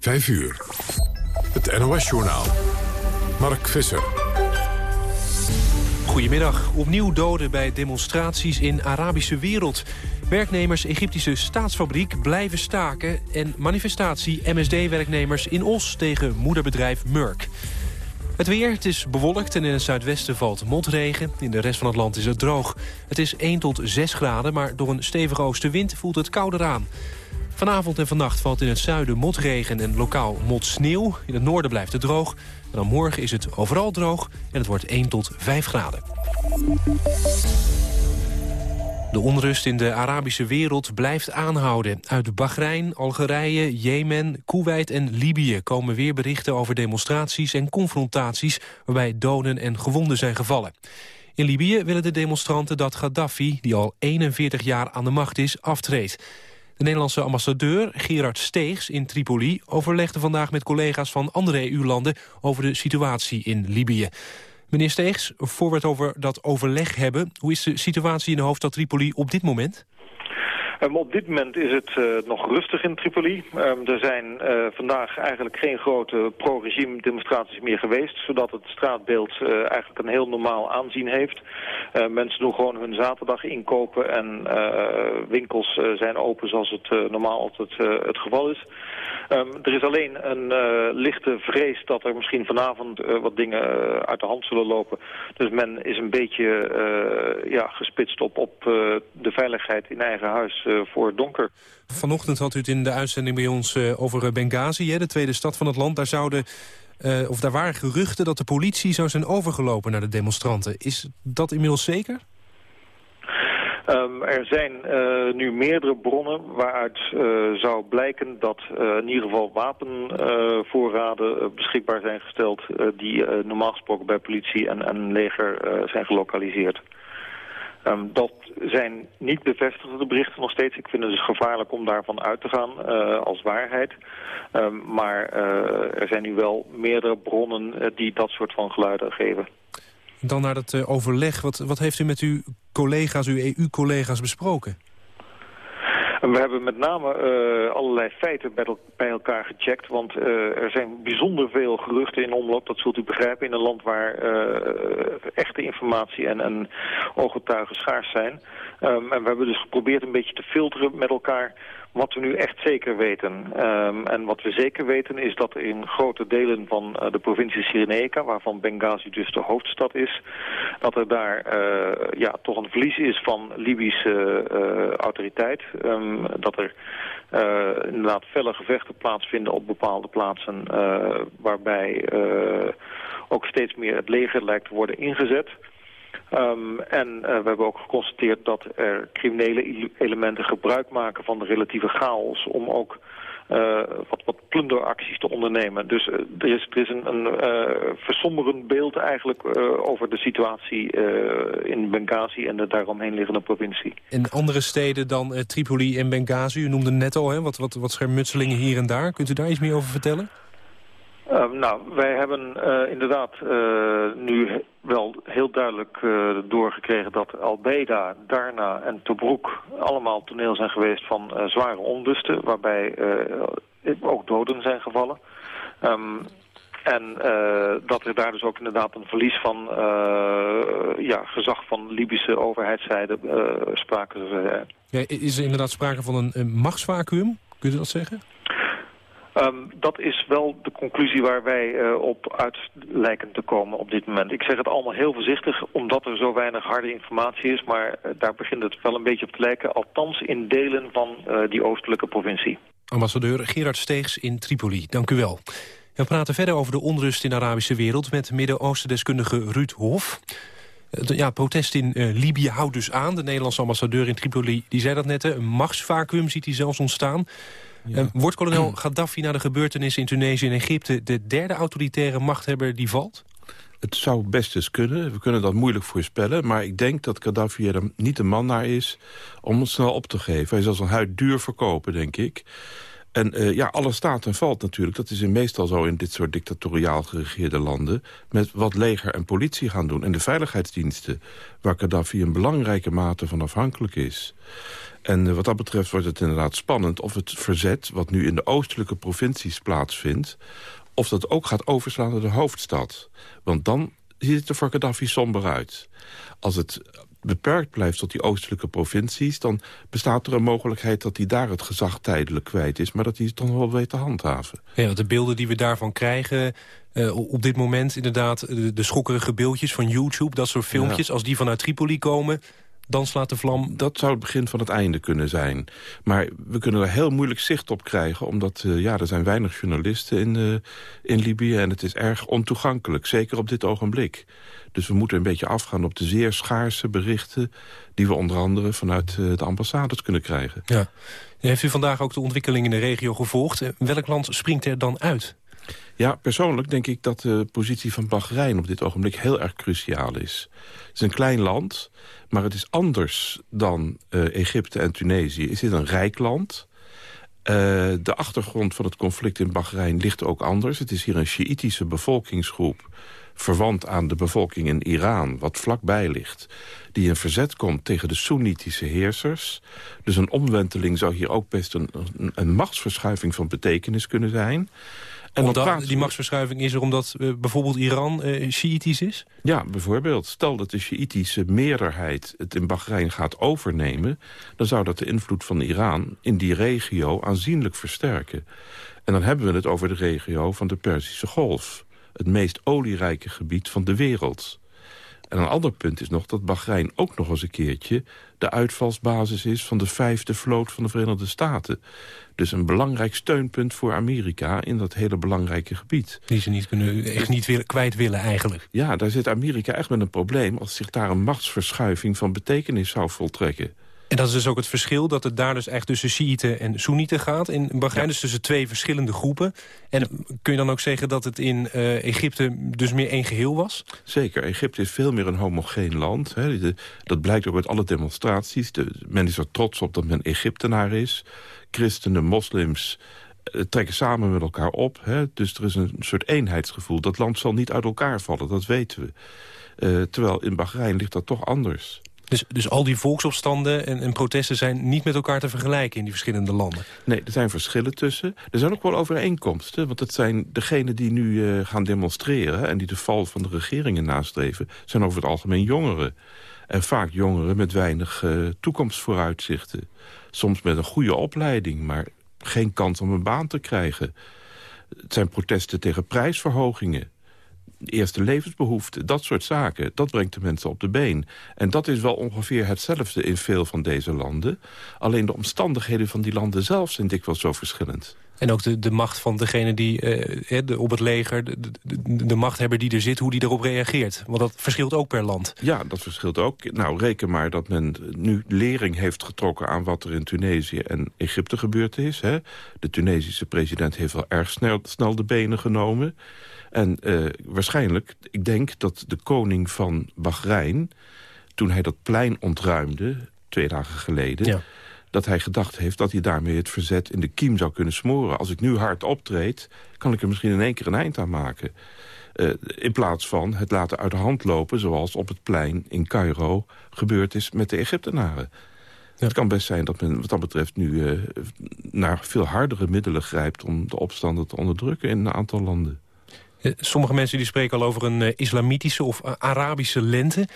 5 uur. Het NOS-journaal. Mark Visser. Goedemiddag. Opnieuw doden bij demonstraties in Arabische wereld. Werknemers Egyptische staatsfabriek blijven staken... en manifestatie MSD-werknemers in Os tegen moederbedrijf Merck. Het weer, het is bewolkt en in het zuidwesten valt motregen. In de rest van het land is het droog. Het is 1 tot 6 graden, maar door een stevige oostenwind voelt het kouder aan. Vanavond en vannacht valt in het zuiden motregen en lokaal motsneeuw. In het noorden blijft het droog. Dan morgen is het overal droog en het wordt 1 tot 5 graden. De onrust in de Arabische wereld blijft aanhouden. Uit Bahrein, Algerije, Jemen, Kuwait en Libië komen weer berichten over demonstraties en confrontaties waarbij doden en gewonden zijn gevallen. In Libië willen de demonstranten dat Gaddafi, die al 41 jaar aan de macht is, aftreedt. De Nederlandse ambassadeur Gerard Steegs in Tripoli overlegde vandaag met collega's van andere EU-landen over de situatie in Libië. Meneer Steegs, voor we het over dat overleg hebben... hoe is de situatie in de hoofdstad Tripoli op dit moment? Um, op dit moment is het uh, nog rustig in Tripoli. Um, er zijn uh, vandaag eigenlijk geen grote pro-regime demonstraties meer geweest... zodat het straatbeeld uh, eigenlijk een heel normaal aanzien heeft. mensen doen gewoon hun zaterdag inkopen en winkels zijn open zoals het normaal altijd het geval is. Um, er is alleen een lichte vrees dat er misschien vanavond wat dingen uit de hand zullen lopen. Dus men is een beetje ja, gespitst op, op de veiligheid in eigen huis eh, voor donker. Vanochtend had u het in de uitzending bij ons eh, over eh, Benghazi, hè, de tweede stad van het land. Daar zouden of daar waren geruchten dat de politie zou zijn overgelopen naar de demonstranten. Is dat inmiddels zeker? Um, er zijn uh, nu meerdere bronnen waaruit uh, zou blijken dat uh, in ieder geval wapenvoorraden beschikbaar zijn gesteld... die normaal gesproken bij politie en, en leger zijn gelokaliseerd. Um, dat zijn niet bevestigde berichten nog steeds. Ik vind het dus gevaarlijk om daarvan uit te gaan als waarheid. Um, maar er zijn nu wel meerdere bronnen die dat soort van geluiden geven. Dan naar het overleg. Wat, wat heeft u met uw collega's, uw EU-collega's besproken? we hebben met name uh, allerlei feiten bij, elkaar gecheckt. Want uh, er zijn bijzonder veel geruchten in omloop. Dat zult u begrijpen in een land waar echte informatie en, en ooggetuigen schaars zijn. Um, en we hebben dus geprobeerd een beetje te filteren met elkaar wat we nu echt zeker weten. Um, en wat we zeker weten is dat in grote delen van uh, de provincie Cyrenaica, waarvan Benghazi dus de hoofdstad is, dat er daar uh, ja, toch een verlies is van Libische uh, autoriteit. Um, dat er inderdaad felle gevechten plaatsvinden op bepaalde plaatsen waarbij ook steeds meer het leger lijkt te worden ingezet. Um, en uh, we hebben ook geconstateerd dat er criminele elementen gebruik maken van de relatieve chaos om ook uh, wat, plunderacties te ondernemen. Dus uh, er, is, er is een, een versomberend beeld eigenlijk over de situatie in Benghazi en de daaromheen liggende provincie. In andere steden dan Tripoli en Benghazi, u noemde net al hè, wat, wat, wat schermutselingen hier en daar. Kunt u daar iets meer over vertellen? Uh, nou, wij hebben uh, inderdaad uh, nu wel heel duidelijk doorgekregen dat Al-Beda, Darna en Tobruk allemaal toneel zijn geweest van zware onlusten, waarbij ook doden zijn gevallen. Um, en dat er daar dus ook inderdaad een verlies van ja, gezag van Libische overheidszijde sprake is. Ja, is er inderdaad sprake van een, een machtsvacuum? Kunt u dat zeggen? Um, dat is wel de conclusie waar wij uh, op uit lijken te komen op dit moment. Ik zeg het allemaal heel voorzichtig, omdat er zo weinig harde informatie is. Maar uh, daar begint het wel een beetje op te lijken. Althans in delen van uh, die oostelijke provincie. Ambassadeur Gerard Steegs in Tripoli, dank u wel. We praten verder over de onrust in de Arabische wereld... met Midden-Oosten-deskundige Ruud Hof. Ja, protest in Libië houdt dus aan. De Nederlandse ambassadeur in Tripoli die zei dat net. Een machtsvacuum ziet hij zelfs ontstaan. Ja. wordt kolonel Gaddafi na de gebeurtenissen in Tunesië en Egypte... de derde autoritaire machthebber die valt? Het zou best eens kunnen. We kunnen dat moeilijk voorspellen. Maar ik denk dat Gaddafi er niet de man naar is om het snel op te geven. Hij zal zijn huid duur verkopen, denk ik. En uh, ja, alles staat en valt natuurlijk. Dat is meestal zo in dit soort dictatoriaal geregeerde landen... met wat leger en politie gaan doen. En de veiligheidsdiensten, waar Gaddafi een belangrijke mate van afhankelijk is. En uh, wat dat betreft wordt het inderdaad spannend of het verzet... wat nu in de oostelijke provincies plaatsvindt... of dat ook gaat overslaan naar de hoofdstad. Want dan ziet het er voor Gaddafi somber uit. Als het beperkt blijft tot die oostelijke provincies... dan bestaat er een mogelijkheid dat hij daar het gezag tijdelijk kwijt is... maar dat hij het dan wel weet te handhaven. Ja, de beelden die we daarvan krijgen... Uh, op dit moment inderdaad de, de, schokkerige beeldjes van YouTube... dat soort filmpjes, als die vanuit Tripoli komen dan slaat de vlam... Dat zou het begin van het einde kunnen zijn. Maar we kunnen er heel moeilijk zicht op krijgen... omdat uh, ja, er zijn weinig journalisten in, uh, in Libië... en het is erg ontoegankelijk, zeker op dit ogenblik. Dus we moeten een beetje afgaan op de zeer schaarse berichten... die we onder andere vanuit uh, de ambassades kunnen krijgen. Ja. Heeft u vandaag ook de ontwikkeling in de regio gevolgd? Welk land springt er dan uit? Ja, persoonlijk denk ik dat de positie van Bahrein op dit ogenblik heel erg cruciaal is. Het is een klein land, maar het is anders dan uh, Egypte en Tunesië. Is dit een rijk land? Uh, de achtergrond van het conflict in Bahrein ligt ook anders. Het is hier een Sjiïtische bevolkingsgroep verwant aan de bevolking in Iran, wat vlakbij ligt... die in verzet komt tegen de Soenitische heersers. Dus een omwenteling zou hier ook best een, een machtsverschuiving van betekenis kunnen zijn... En omdat, die machtsverschuiving is er omdat uh, bijvoorbeeld Iran uh, Shiïtisch is? Ja, bijvoorbeeld. Stel dat de Shiïtische meerderheid het in Bahrein gaat overnemen... dan zou dat de invloed van Iran in die regio aanzienlijk versterken. En dan hebben we het over de regio van de Perzische Golf. Het meest olierijke gebied van de wereld. En een ander punt is nog dat Bahrein ook nog eens een keertje... de uitvalsbasis is van de vijfde vloot van de Verenigde Staten. Dus een belangrijk steunpunt voor Amerika in dat hele belangrijke gebied. Die ze niet kunnen, echt niet willen, kwijt willen eigenlijk. Ja, daar zit Amerika echt met een probleem... als zich daar een machtsverschuiving van betekenis zou voltrekken. En dat is dus ook het verschil dat het daar dus echt tussen Shiiten en Soenieten gaat. In Bahrein dus tussen twee verschillende groepen. En kun je dan ook zeggen dat het in uh, Egypte dus meer één geheel was? Zeker. Egypte is veel meer een homogeen land. Hè. dat blijkt ook uit alle demonstraties. De, men is er trots op dat men Egyptenaar is. Christenen, moslims uh, trekken samen met elkaar op. Hè. Dus er is een soort eenheidsgevoel. Dat land zal niet uit elkaar vallen, dat weten we. Uh, terwijl in Bahrein ligt dat toch anders. Dus, dus al die volksopstanden en, en, protesten zijn niet met elkaar te vergelijken in die verschillende landen? Nee, er zijn verschillen tussen. Er zijn ook wel overeenkomsten, want het zijn degenen die nu uh, gaan demonstreren... en die de val van de regeringen nastreven, zijn over het algemeen jongeren. En vaak jongeren met weinig uh, toekomstvooruitzichten. Soms met een goede opleiding, maar geen kans om een baan te krijgen. Het zijn protesten tegen prijsverhogingen eerste levensbehoeften, dat soort zaken. Dat brengt de mensen op de been. En dat is wel ongeveer hetzelfde in veel van deze landen. Alleen de omstandigheden van die landen zelf zijn dikwijls zo verschillend. En ook de, de macht van degene die uh, de, op het leger, de, de, de, machthebber die er zit, hoe die erop reageert. Want dat verschilt ook per land. Ja, dat verschilt ook. Nou, reken maar dat men nu lering heeft getrokken aan wat er in Tunesië en Egypte gebeurd is. Hè. De Tunesische president heeft wel erg snel, snel de benen genomen. En uh, waarschijnlijk, ik denk dat de koning van Bahrein... toen hij dat plein ontruimde, twee dagen geleden... Ja. dat hij gedacht heeft dat hij daarmee het verzet in de kiem zou kunnen smoren. Als ik nu hard optreed, kan ik er misschien in één keer een eind aan maken. Uh, in plaats van het laten uit de hand lopen... zoals op het plein in Cairo gebeurd is met de Egyptenaren. Ja. Het kan best zijn dat men wat dat betreft nu uh, naar veel hardere middelen grijpt... om de opstanden te onderdrukken in een aantal landen. Eh, sommige mensen die spreken al over een uh, islamitische of uh, Arabische lente.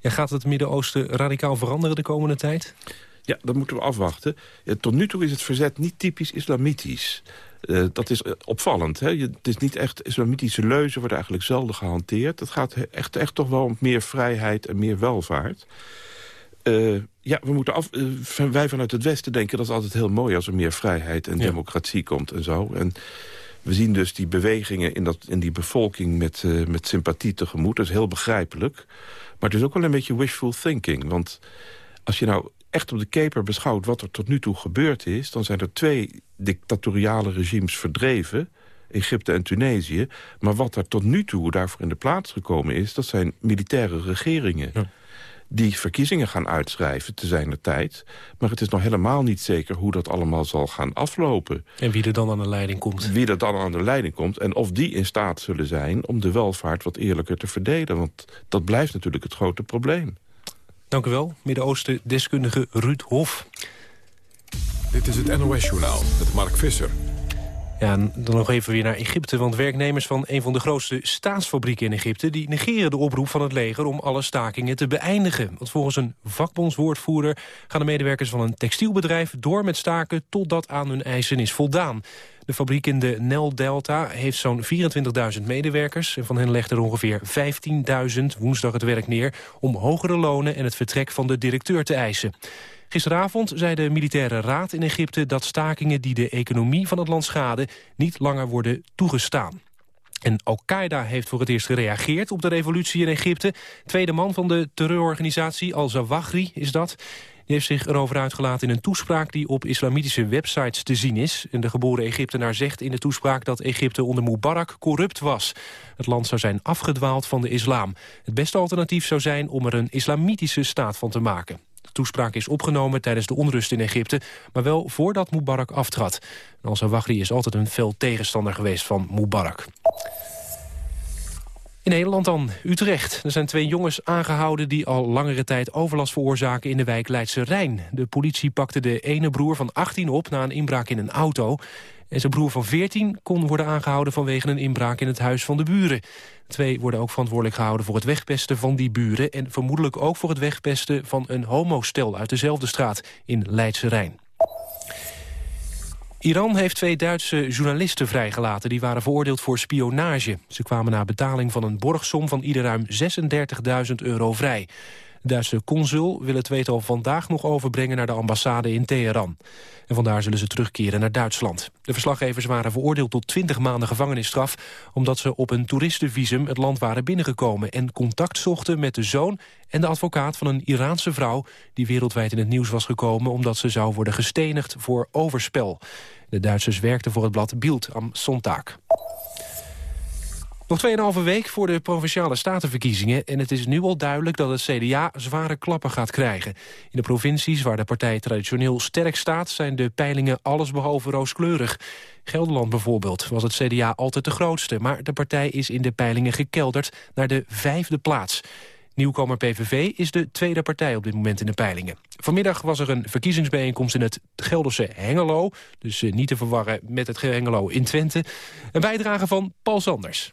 Ja, gaat het Midden-Oosten radicaal veranderen de komende tijd? Ja, dat moeten we afwachten. tot nu toe is het verzet niet typisch islamitisch. Uh, dat is opvallend. Hè? Je, het is niet echt islamitische leuzen worden eigenlijk zelden gehanteerd. Het gaat echt, echt toch wel om meer vrijheid en meer welvaart. Uh, ja, we moeten af, uh, wij vanuit het Westen denken dat is altijd heel mooi... als er meer vrijheid en ja. democratie komt en zo. En we zien dus die bewegingen in, dat, in die bevolking met, uh, met sympathie tegemoet. Dat is heel begrijpelijk. Maar het is ook wel een beetje wishful thinking. Want als je nou echt op de keper beschouwt wat er tot nu toe gebeurd is... dan zijn er twee dictatoriale regimes verdreven... Egypte en Tunesië. Maar wat er tot nu toe daarvoor in de plaats gekomen is... dat zijn militaire regeringen... die verkiezingen gaan uitschrijven te zijn de tijd. Maar het is nog helemaal niet zeker hoe dat allemaal zal gaan aflopen. En wie er dan aan de leiding komt. Wie er dan aan de leiding komt en of die in staat zullen zijn... om de welvaart wat eerlijker te verdelen. Want dat blijft natuurlijk het grote probleem. Dank u wel, Midden-Oosten-deskundige Ruud Hof. Dit is het NOS-journaal met Mark Visser. Ja, dan nog even weer naar Egypte, want werknemers van een van de grootste staatsfabrieken in Egypte... die negeren de oproep van het leger om alle stakingen te beëindigen. Want volgens een vakbondswoordvoerder gaan de medewerkers van een textielbedrijf door met staken totdat aan hun eisen is voldaan. De fabriek in de Nel Delta heeft zo'n 24.000 medewerkers... en van hen legt er ongeveer 15.000 woensdag het werk neer... om hogere lonen en het vertrek van de directeur te eisen. Gisteravond zei de militaire raad in Egypte dat stakingen die de economie van het land schaden niet langer worden toegestaan. En Al-Qaeda heeft voor het eerst gereageerd op de revolutie in Egypte. Tweede man van de terreurorganisatie, Al-Zawahri, is dat. Die heeft zich erover uitgelaten in een toespraak die op islamitische websites te zien is. En de geboren Egyptenaar zegt in de toespraak dat Egypte onder Mubarak corrupt was. Het land zou zijn afgedwaald van de islam. Het beste alternatief zou zijn om er een islamitische staat van te maken. De toespraak is opgenomen tijdens de onrust in Egypte... maar wel voordat Mubarak aftrad. Al-Zawahri is altijd een fel tegenstander geweest van Mubarak. In Nederland dan, Utrecht. Er zijn twee jongens aangehouden die al langere tijd overlast veroorzaken in de wijk Leidse Rijn. De politie pakte de ene broer van 18 op na een inbraak in een auto. En zijn broer van 14 kon worden aangehouden vanwege een inbraak in het huis van de buren. Twee worden ook verantwoordelijk gehouden voor het wegpesten van die buren... en vermoedelijk ook voor het wegpesten van een homostel uit dezelfde straat in Leidse Rijn. Iran heeft twee Duitse journalisten vrijgelaten. Die waren veroordeeld voor spionage. Ze kwamen na betaling van een borgsom van ieder ruim 36.000 euro vrij. De Duitse consul wil het tweetal vandaag nog overbrengen naar de ambassade in Teheran. En vandaar zullen ze terugkeren naar Duitsland. De verslaggevers waren veroordeeld tot 20 maanden gevangenisstraf... omdat ze op een toeristenvisum het land waren binnengekomen... en contact zochten met de zoon en de advocaat van een Iraanse vrouw... die wereldwijd in het nieuws was gekomen... omdat ze zou worden gestenigd voor overspel. De Duitsers werkten voor het blad Bild am Sonntag. Nog 2,5 week voor de Provinciale Statenverkiezingen... en het is nu al duidelijk dat het CDA zware klappen gaat krijgen. In de provincies waar de partij traditioneel sterk staat... zijn de peilingen allesbehalve rooskleurig. Gelderland bijvoorbeeld was het CDA altijd de grootste... maar de partij is in de peilingen gekelderd naar de vijfde plaats. Nieuwkomer PVV is de tweede partij op dit moment in de peilingen. Vanmiddag was er een verkiezingsbijeenkomst in het Gelderse Hengelo. Dus eh, niet te verwarren met het Hengelo in Twente. Een bijdrage van Paul Sanders.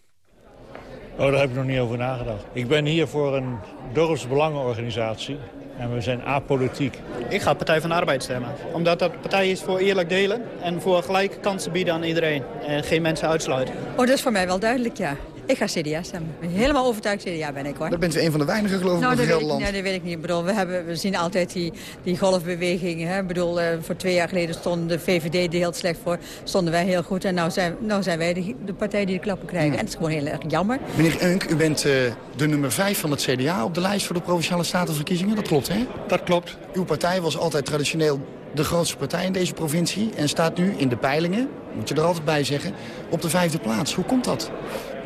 Oh, daar heb ik nog niet over nagedacht. Ik ben hier voor een dorpsbelangenorganisatie. En we zijn apolitiek. Ik ga Partij van de Arbeid stemmen. Omdat dat partij is voor eerlijk delen en voor gelijke kansen bieden aan iedereen. En geen mensen uitsluiten. Oh, dat is voor mij wel duidelijk, ja. Ik ga CDA stemmen. Helemaal overtuigd CDA ben ik hoor. Dat bent u een van de weinigen geloof ik nou, in Gelderland. Nee, dat weet ik niet. Ik bedoel, we, hebben, we zien altijd die, die golfbeweging. Hè. Ik bedoel, uh, voor twee jaar geleden stond de VVD er heel slecht voor. Stonden wij heel goed. En nu zijn, nou zijn wij de, de partij die de klappen krijgen. En het is gewoon heel erg jammer. Meneer Unk, u bent uh, de nummer vijf van het CDA op de lijst voor de Provinciale Statenverkiezingen. Dat klopt, hè? Dat klopt. Uw partij was altijd traditioneel de grootste partij in deze provincie... en staat nu in de peilingen, moet je er altijd bij zeggen, op de vijfde plaats. Hoe komt dat?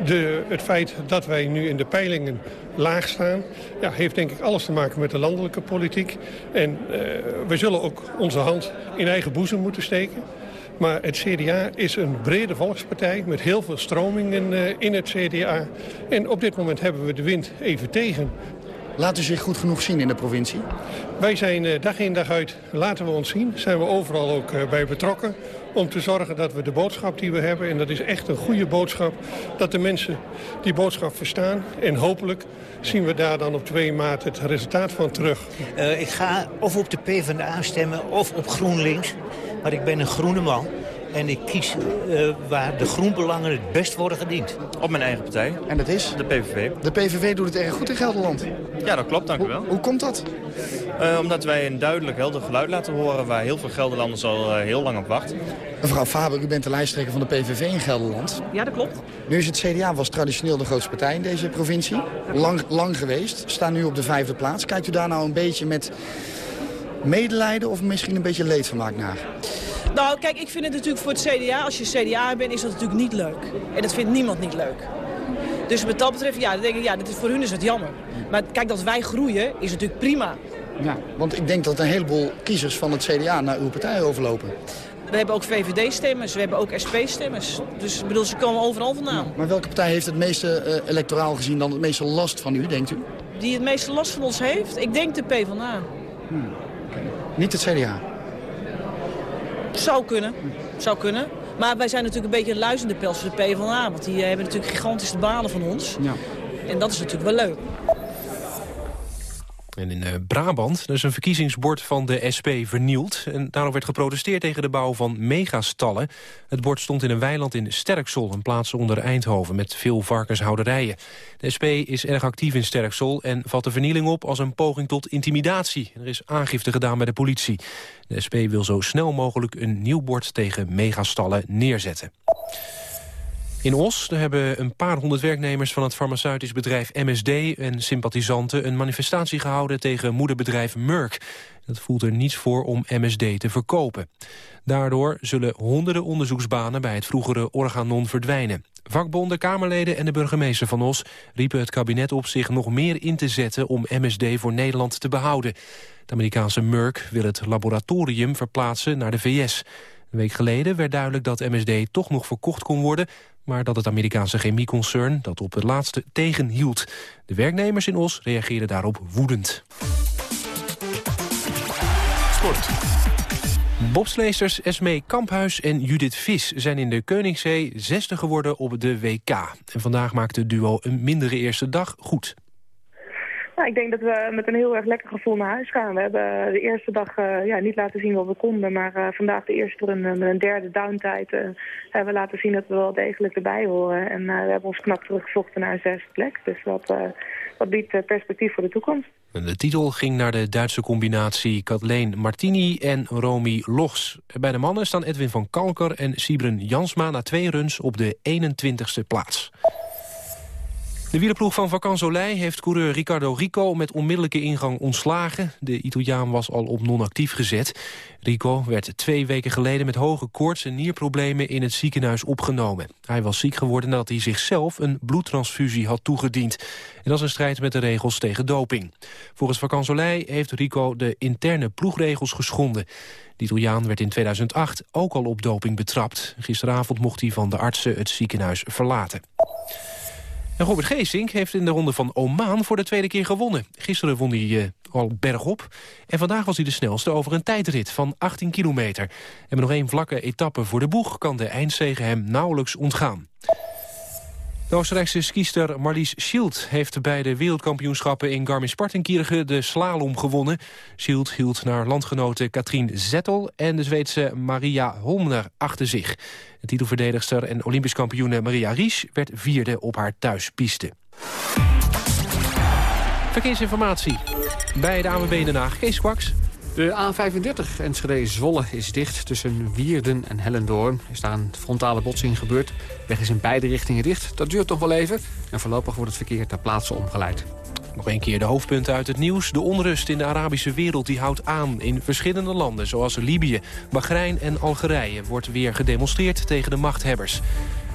De, het feit dat wij nu in de peilingen laag staan... Ja, heeft denk ik alles te maken met de landelijke politiek. En uh, we zullen ook onze hand in eigen boezem moeten steken. Maar het CDA is een brede volkspartij met heel veel stromingen uh, in het CDA. En op dit moment hebben we de wind even tegen. Laat u zich goed genoeg zien in de provincie? Wij zijn uh, dag in dag uit, laten we ons zien. Zijn we overal ook bij betrokken. Om te zorgen dat we de boodschap die we hebben, en dat is echt een goede boodschap... dat de mensen die boodschap verstaan. En hopelijk zien we daar dan op 2 maart het resultaat van terug. Uh, ik ga of op de PvdA stemmen of op GroenLinks. Maar ik ben een groene man. En ik kies uh, waar de groenbelangen het best worden gediend. Op mijn eigen partij. En dat is? De PVV. De PVV doet het erg goed in Gelderland. Ja, dat klopt, dank u wel. Hoe komt dat? Uh, omdat wij een duidelijk helder geluid laten horen... waar heel veel Gelderlanders al uh, heel lang op wachten. Mevrouw Faber, u bent de lijsttrekker van de PVV in Gelderland. Ja, dat klopt. Nu is het CDA was traditioneel de grootste partij in deze provincie. Lang, lang geweest. Staan nu op de vijfde plaats. Kijkt u daar nou een beetje met medelijden of misschien een beetje leedvermaak naar? Nou, kijk, ik vind het natuurlijk voor het CDA, als je CDA bent, is dat natuurlijk niet leuk. En dat vindt niemand niet leuk. Dus wat dat betreft, ja, dan denk ik, ja, dit is, voor hun is het jammer. Maar kijk, dat wij groeien is natuurlijk prima. Ja, want ik denk dat een heleboel kiezers van het CDA naar uw partij overlopen. We hebben ook VVD-stemmers, we hebben ook SP-stemmers. Dus ik bedoel, ze komen overal vandaan. Maar welke partij heeft het meeste uh, electoraal gezien dan het meeste last van u, denkt u? Die het meeste last van ons heeft? Ik denk de PvdA. Hmm. Niet het CDA? Zou kunnen. Zou kunnen. Maar wij zijn natuurlijk een beetje een luizende pels voor de PvdA. Want die eh, hebben natuurlijk gigantische banen van ons. Ja. En dat is natuurlijk wel leuk. En in uh, Brabant is een verkiezingsbord van de SP vernield. En daarom werd geprotesteerd tegen de bouw van megastallen. Het bord stond in een weiland in Sterksel, een plaats onder Eindhoven... met veel varkenshouderijen. De SP is erg actief in Sterksel en vat de vernieling op... als een poging tot intimidatie. Er is aangifte gedaan bij de politie. De SP wil zo snel mogelijk een nieuw bord tegen megastallen neerzetten. In Os hebben een paar honderd werknemers van het farmaceutisch bedrijf MSD en sympathisanten een manifestatie gehouden tegen moederbedrijf Merck. Dat voelt er niets voor om MSD te verkopen. Daardoor zullen honderden onderzoeksbanen bij het vroegere Organon verdwijnen. Vakbonden, Kamerleden en de burgemeester van Os riepen het kabinet op zich nog meer in te zetten om MSD voor Nederland te behouden. Het Amerikaanse Merck wil het laboratorium verplaatsen naar de VS. Een week geleden werd duidelijk dat MSD toch nog verkocht kon worden maar dat het Amerikaanse chemieconcern dat op het laatste tegenhield. De werknemers in Os reageerden daarop woedend. Sport. Bobsleesters Esmee Kamphuis en Judith Vis zijn in de Koningszee zesde geworden op de WK. En vandaag maakte het duo een mindere eerste dag goed. Nou, ik denk dat we met een heel erg lekker gevoel naar huis gaan. We hebben de eerste dag uh, ja, niet laten zien wat we konden. Maar uh, vandaag de eerste run met een derde downtijd uh, hebben we laten zien dat we wel degelijk erbij horen. En we hebben ons knap teruggevochten naar een zesde plek. Dus dat, dat biedt perspectief voor de toekomst. De titel ging naar de Duitse combinatie Kathleen Martini en Romy Lochs. Bij de mannen staan Edwin van Kalker en Sibren Jansma na twee runs op de 21ste plaats. De wielerploeg van Vacan Soleil heeft coureur Ricardo Rico met onmiddellijke ingang ontslagen. De Italiaan was al op non-actief gezet. Rico werd twee weken geleden met hoge koorts en nierproblemen in het ziekenhuis opgenomen. Hij was ziek geworden nadat hij zichzelf een bloedtransfusie had toegediend. En dat is een strijd met de regels tegen doping. Volgens Vacan Soleil heeft Rico de interne ploegregels geschonden. De Italiaan werd in 2008 ook al op doping betrapt. Gisteravond mocht hij van de artsen het ziekenhuis verlaten. En Robert Geesink heeft in de ronde van Oman voor de tweede keer gewonnen. Gisteren won hij uh, al bergop. En vandaag was hij de snelste over een tijdrit van 18 kilometer. En met nog één vlakke etappe voor de boeg... kan de eindzege hem nauwelijks ontgaan. De Oostenrijkse skiester Marlies Schild heeft bij de wereldkampioenschappen in Garmisch-Partenkirchen de slalom gewonnen. Schild hield naar landgenote Katrien Zettel en de Zweedse Maria Holmner achter zich. De titelverdedigster en Olympisch kampioene Maria Ries werd vierde op haar thuispiste. Verkeersinformatie bij de AWB Den Haag. Kees Kwaks. De A35 Enschede-Zwolle is dicht tussen Wierden en Hellendoorn. Er is daar een frontale botsing gebeurd. De weg is in beide richtingen dicht. Dat duurt toch wel even. En voorlopig wordt het verkeer ter plaatse omgeleid. Nog een keer de hoofdpunten uit het nieuws. De onrust in de Arabische wereld die houdt aan. In verschillende landen, zoals Libië, Bahrein en Algerije... wordt weer gedemonstreerd tegen de machthebbers.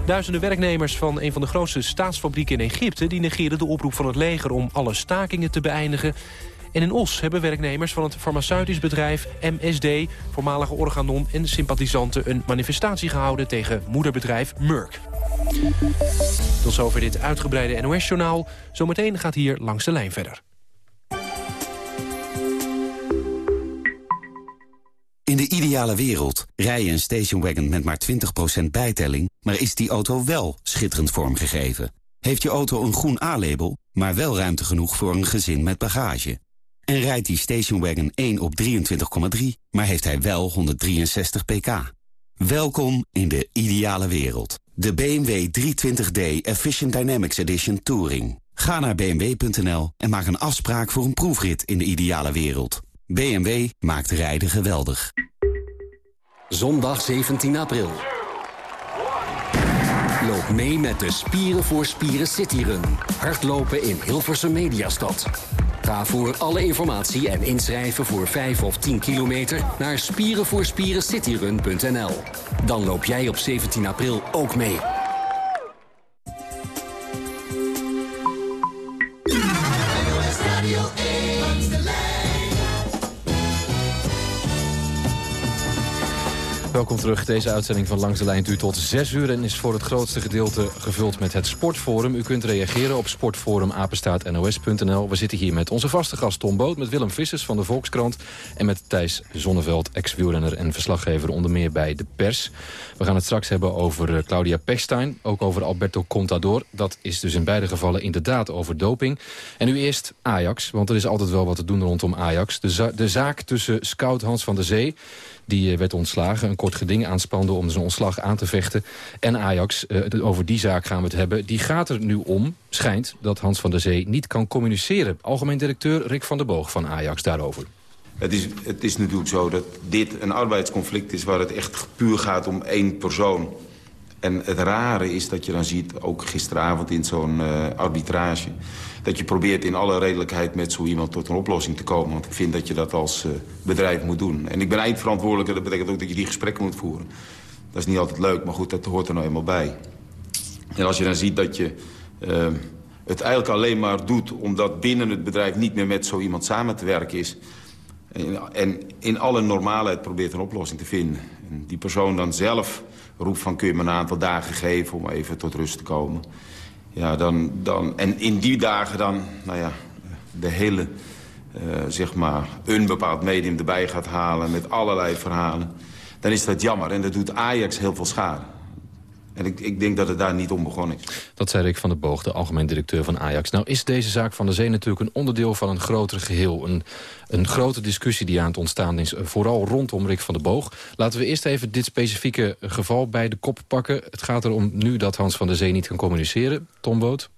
Duizenden werknemers van een van de grootste staatsfabrieken in Egypte... die negeerden de oproep van het leger om alle stakingen te beëindigen. En in Os hebben werknemers van het farmaceutisch bedrijf MSD... voormalige Organon en sympathisanten een manifestatie gehouden... tegen moederbedrijf Merck. Tot zover dit uitgebreide NOS-journaal. Zometeen gaat hier langs de lijn verder. In de ideale wereld rij je een stationwagon met maar 20% bijtelling... maar is die auto wel schitterend vormgegeven? Heeft je auto een groen A-label, maar wel ruimte genoeg voor een gezin met bagage? En rijdt die stationwagon 1 op 23,3, maar heeft hij wel 163 pk? Welkom in de ideale wereld. De BMW 320d Efficient Dynamics Edition Touring. Ga naar bmw.nl en maak een afspraak voor een proefrit in de ideale wereld. BMW maakt rijden geweldig. Zondag 17 april. Loop mee met de Spieren voor Spieren Cityrun. Hardlopen in Hilversum Mediastad. Ga voor alle informatie en inschrijven voor 5 of 10 kilometer naar spierenvoorspierencityrun.nl. Dan loop jij op 17 april ook mee. Welkom terug. Deze uitzending van Langs de Lijn duurt tot 6 uur... en is voor het grootste gedeelte gevuld met het Sportforum. U kunt reageren op sportforumapenstaatnos.nl. We zitten hier met onze vaste gast Tom Boot... met Willem Vissers van de Volkskrant... en met Thijs Zonneveld, ex-wielrenner en verslaggever... onder meer bij De Pers. We gaan het straks hebben over eh, Claudia Pechstein, ook over Alberto Contador. Dat is dus in beide gevallen inderdaad over doping. En nu eerst Ajax, want er is altijd wel wat te doen rondom Ajax. De, de zaak tussen scout Hans van der Zee die eh, werd ontslagen. Een kort geding aanspande om zijn ontslag aan te vechten. En Ajax, uh, over die zaak gaan we het hebben. Die gaat er nu om, schijnt, dat Hans van der Zee niet kan communiceren. Algemeen directeur Rick van der Boog van Ajax daarover. Het is, het is natuurlijk zo dat dit een arbeidsconflict is... waar het echt puur gaat om één persoon. En het rare is dat je dan ziet, ook gisteravond in zo'n uh, arbitrage dat je probeert in alle redelijkheid met zo iemand tot een oplossing te komen. Want ik vind dat je dat als uh, bedrijf moet doen. En ik ben eindverantwoordelijke, dat betekent ook dat je die gesprekken moet voeren. Dat is niet altijd leuk, maar goed, dat hoort er nou eenmaal bij. En als je dan ziet dat je uh, het eigenlijk alleen maar doet... omdat binnen het bedrijf niet meer met zo iemand samen te werken is... En, in alle normaalheid probeert een oplossing te vinden. En die persoon dan zelf roept van kun je me een aantal dagen geven om even tot rust te komen. Ja, dan, dan, en in die dagen dan, nou ja, de hele, uh, zeg maar, een bepaald medium erbij gaat halen met allerlei verhalen. Dan is dat jammer en dat doet Ajax heel veel schade. En ik, ik, denk dat het daar niet om begonnen is. Dat zei Rick van der Boog, de algemeen directeur van Ajax. Nou is deze zaak van de zee natuurlijk een onderdeel van een groter geheel. Een, een grote discussie die aan het ontstaan is, vooral rondom Rick van der Boog. Laten we eerst even dit specifieke geval bij de kop pakken. Het gaat erom nu dat Hans van der Zee niet kan communiceren. Tom Boot?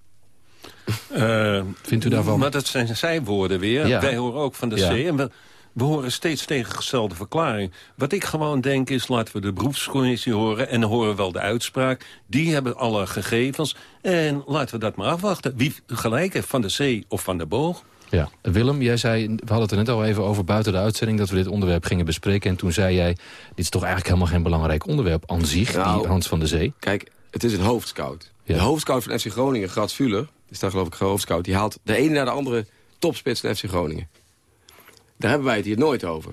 Uh, Vindt u daarvan? Maar dat zijn zijn woorden weer. Ja. Wij horen ook van de ja. zee. En we, we horen steeds tegengestelde verklaring. Wat ik gewoon denk is, laten we de beroepscommissie horen... en dan horen we wel de uitspraak. Die hebben alle gegevens. En laten we dat maar afwachten. Wie gelijk heeft, van de zee of van de boog? Ja. Willem, jij zei, we hadden het er net al even over buiten de uitzending... dat we dit onderwerp gingen bespreken. En toen zei jij, dit is toch eigenlijk helemaal geen belangrijk onderwerp aan zich... Nou, die Hans van de Zee. Kijk, het is een hoofdscout. Ja. De hoofdscout van FC Groningen, Grat Vuller... is daar geloof ik hoofdscout... die haalt de ene naar de andere topspits van FC Groningen. Daar hebben wij het hier nooit over.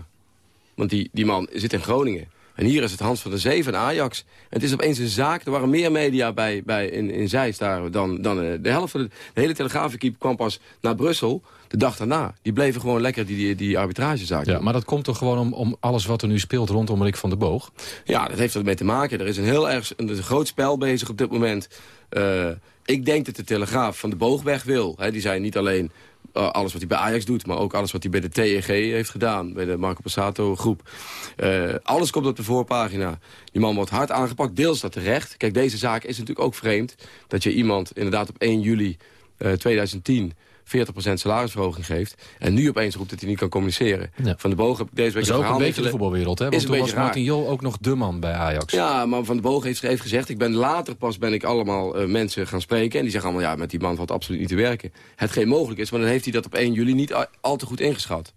Want die, die man zit in Groningen. En hier is het Hans van der Zee van Ajax. Het is opeens een zaak. Er waren meer media bij, bij in, in dan, dan uh, de helft van de, de hele telegrafequipe kwam pas naar Brussel de dag daarna. Die bleven gewoon lekker die, die, die arbitragezaak Ja, maar dat komt toch gewoon om, om alles wat er nu speelt rondom Rick van der Boog? Ja, dat heeft ermee te maken. Er is een heel erg een, een groot spel bezig op dit moment. Uh, ik denk dat de Telegraaf van de Boog weg wil. He, die zijn niet alleen uh, alles wat hij bij Ajax doet... maar ook alles wat hij bij de TEG heeft gedaan. Bij de Marco Passato groep. Uh, alles komt op de voorpagina. Die man wordt hard aangepakt, deels dat terecht. Kijk, deze zaak is natuurlijk ook vreemd... dat je iemand inderdaad op 1 juli uh, 2010... 40% salarisverhoging geeft. En nu opeens roept dat hij niet kan communiceren. Ja. Van de Boog heb ik deze week Dat is ook een beetje de voetbalwereld, hè? Want toen was Martin Jol ook nog de man bij Ajax. Ja, maar Van de Boog heeft, heeft gezegd... ik ben later pas ben ik allemaal uh, mensen gaan spreken... en die zeggen allemaal, ja, met die man valt absoluut niet te werken. Het geen mogelijk is, maar dan heeft hij dat op 1 juli niet al te goed ingeschat.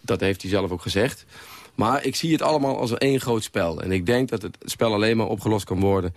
Dat heeft hij zelf ook gezegd. Maar ik zie het allemaal als één groot spel. En ik denk dat het spel alleen maar opgelost kan worden...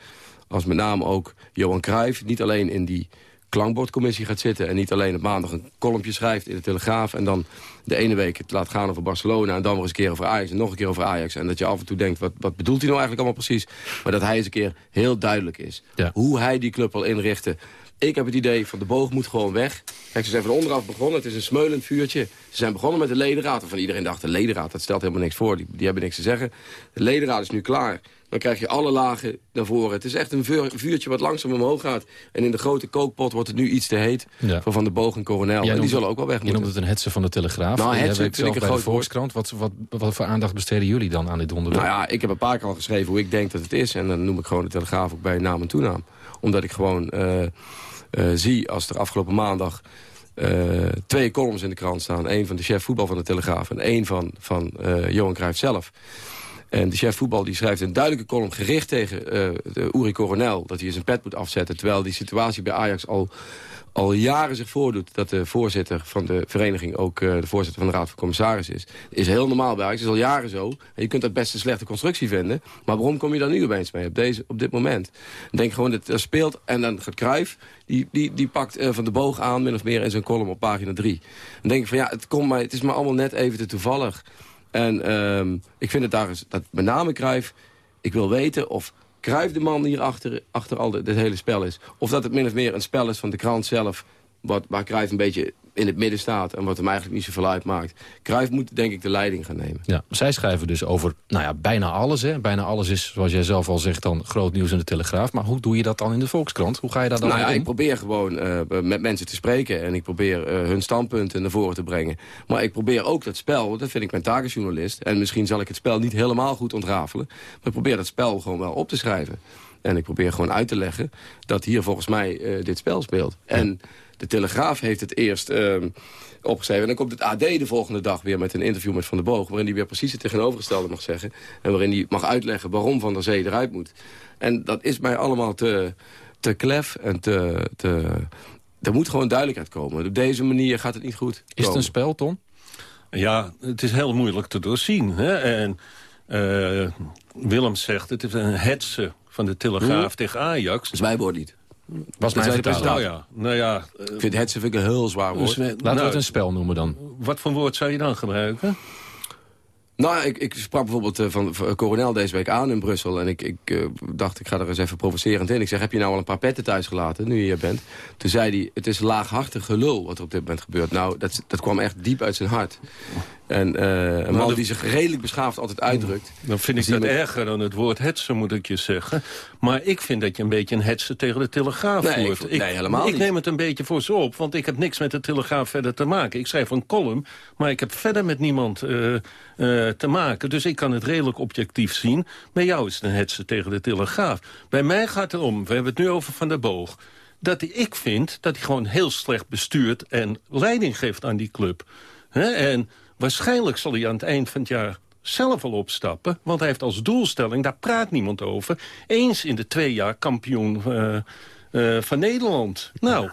als met name ook Johan Cruijff niet alleen in die klankbordcommissie gaat zitten... en niet alleen op maandag een kolompje schrijft in de Telegraaf... en dan de ene week het laat gaan over Barcelona... en dan weer eens een keer over Ajax en nog een keer over Ajax... en dat je af en toe denkt, wat, wat bedoelt hij nou eigenlijk allemaal precies? Maar dat hij eens een keer heel duidelijk is. Ja. Hoe hij die club wil inrichten. Ik heb het idee van de boog moet gewoon weg. Kijk, ze zijn van onderaf begonnen. Het is een smeulend vuurtje. Ze zijn begonnen met de ledenraad. Waarvan iedereen dacht, de ledenraad, dat stelt helemaal niks voor. Die, die hebben niks te zeggen. De ledenraad is nu klaar. Dan krijg je alle lagen naar voren. Het is echt een vuurtje wat langzaam omhoog gaat. En in de grote kookpot wordt het nu iets te heet. Ja. Van de Boog en Coronel. En die zullen ook wel weg moeten. Je noemt het een hetze van de Telegraaf. Nou, werkt vind ik een bij de groot Volkskrant. Wat, wat, wat voor aandacht besteden jullie dan aan dit onderwerp? Nou ja, ik heb een paar keer al geschreven hoe ik denk dat het is. En dan noem ik gewoon de Telegraaf ook bij naam en toenaam. Omdat ik gewoon uh, uh, zie als er afgelopen maandag... Uh, twee columns in de krant staan. Eén van de chef voetbal van de Telegraaf en één van, van Johan Cruijff zelf. En de chef voetbal die schrijft een duidelijke column gericht tegen uh, de Uri Coronel... dat hij zijn pet moet afzetten. Terwijl die situatie bij Ajax al, al jaren zich voordoet... dat de voorzitter van de vereniging ook uh, de voorzitter van de Raad van Commissarissen is. is heel normaal bij Ajax, is al jaren zo. En je kunt dat best een slechte constructie vinden. Maar waarom kom je daar nu opeens mee op, deze, op dit moment? Dan denk gewoon dat er speelt en dan gaat Cruijff... Die, die, die pakt uh, van de boog aan, min of meer in zijn column op pagina 3. Dan denk ik van ja, het, komt maar, het is maar allemaal net even te toevallig... En um, ik vind het daar eens, dat met name Cruijff ik wil weten of Cruijff de man hier achter, achter al dit hele spel is. Of dat het min of meer een spel is van de krant zelf... Wat, waar Cruijff een beetje in het midden staat... en wat hem eigenlijk niet zoveel uitmaakt. Cruijff moet denk ik de leiding gaan nemen. Ja, zij schrijven dus over nou ja, bijna alles. Hè. Bijna alles is, zoals jij zelf al zegt, dan groot nieuws in de Telegraaf. Maar hoe doe je dat dan in de Volkskrant? Hoe ga je daar dan nou ja, om? Ik probeer gewoon uh, met mensen te spreken... en ik probeer uh, hun standpunten naar voren te brengen. Maar ik probeer ook dat spel, dat vind ik mijn taak als journalist... en misschien zal ik het spel niet helemaal goed ontrafelen... maar ik probeer dat spel gewoon wel op te schrijven. En ik probeer gewoon uit te leggen dat hier volgens mij uh, dit spel speelt. En de Telegraaf heeft het eerst uh, opgeschreven. En dan komt het AD de volgende dag weer met een interview met Van der Boog... waarin hij weer precies het tegenovergestelde mag zeggen. En waarin hij mag uitleggen waarom Van der Zee eruit moet. En dat is mij allemaal te, te klef en te, te... Er moet gewoon duidelijkheid komen. Op deze manier gaat het niet goed Is het een spel, Tom? Ja, het is heel moeilijk te doorzien. Hè? En uh, Willem zegt, het is een hetze van de Telegraaf Hm? tegen Ajax. Dat is mijn woord niet. Was mijn vertaling. Nou ja, nou ja. Ik vind hetze vind ik een heel zwaar woord. Dus, Laten we het een spel noemen dan. Wat voor woord zou je dan gebruiken? Nou, ik, ik sprak bijvoorbeeld uh, van, van Coronel deze week aan in Brussel. En ik, ik uh, dacht, ik ga er eens even provocerend in. Ik zeg, heb je nou al een paar petten thuis gelaten, nu je hier bent? Toen zei hij, het is laaghartig gelul wat er op dit moment gebeurt. Nou, dat, dat kwam echt diep uit zijn hart. En uh, een man de... die zich redelijk beschaafd altijd uitdrukt. Dan vind ik dat met... erger dan het woord hetsen, moet ik je zeggen. Maar ik vind dat je een beetje een hetsen tegen de Telegraaf nee, voert. Ik, nee, helemaal ik niet. neem het een beetje voor ze op, want ik heb niks met de Telegraaf verder te maken. Ik schrijf een column, maar ik heb verder met niemand uh, uh, te maken. Dus ik kan het redelijk objectief zien. Bij jou is het een hetsen tegen de Telegraaf. Bij mij gaat het om, we hebben het nu over Van der Boog... dat ik vind dat hij gewoon heel slecht bestuurt en leiding geeft aan die club. He? En waarschijnlijk zal hij aan het eind van het jaar zelf al opstappen. Want hij heeft als doelstelling, daar praat niemand over... eens in de twee jaar kampioen uh, uh, van Nederland. Nou,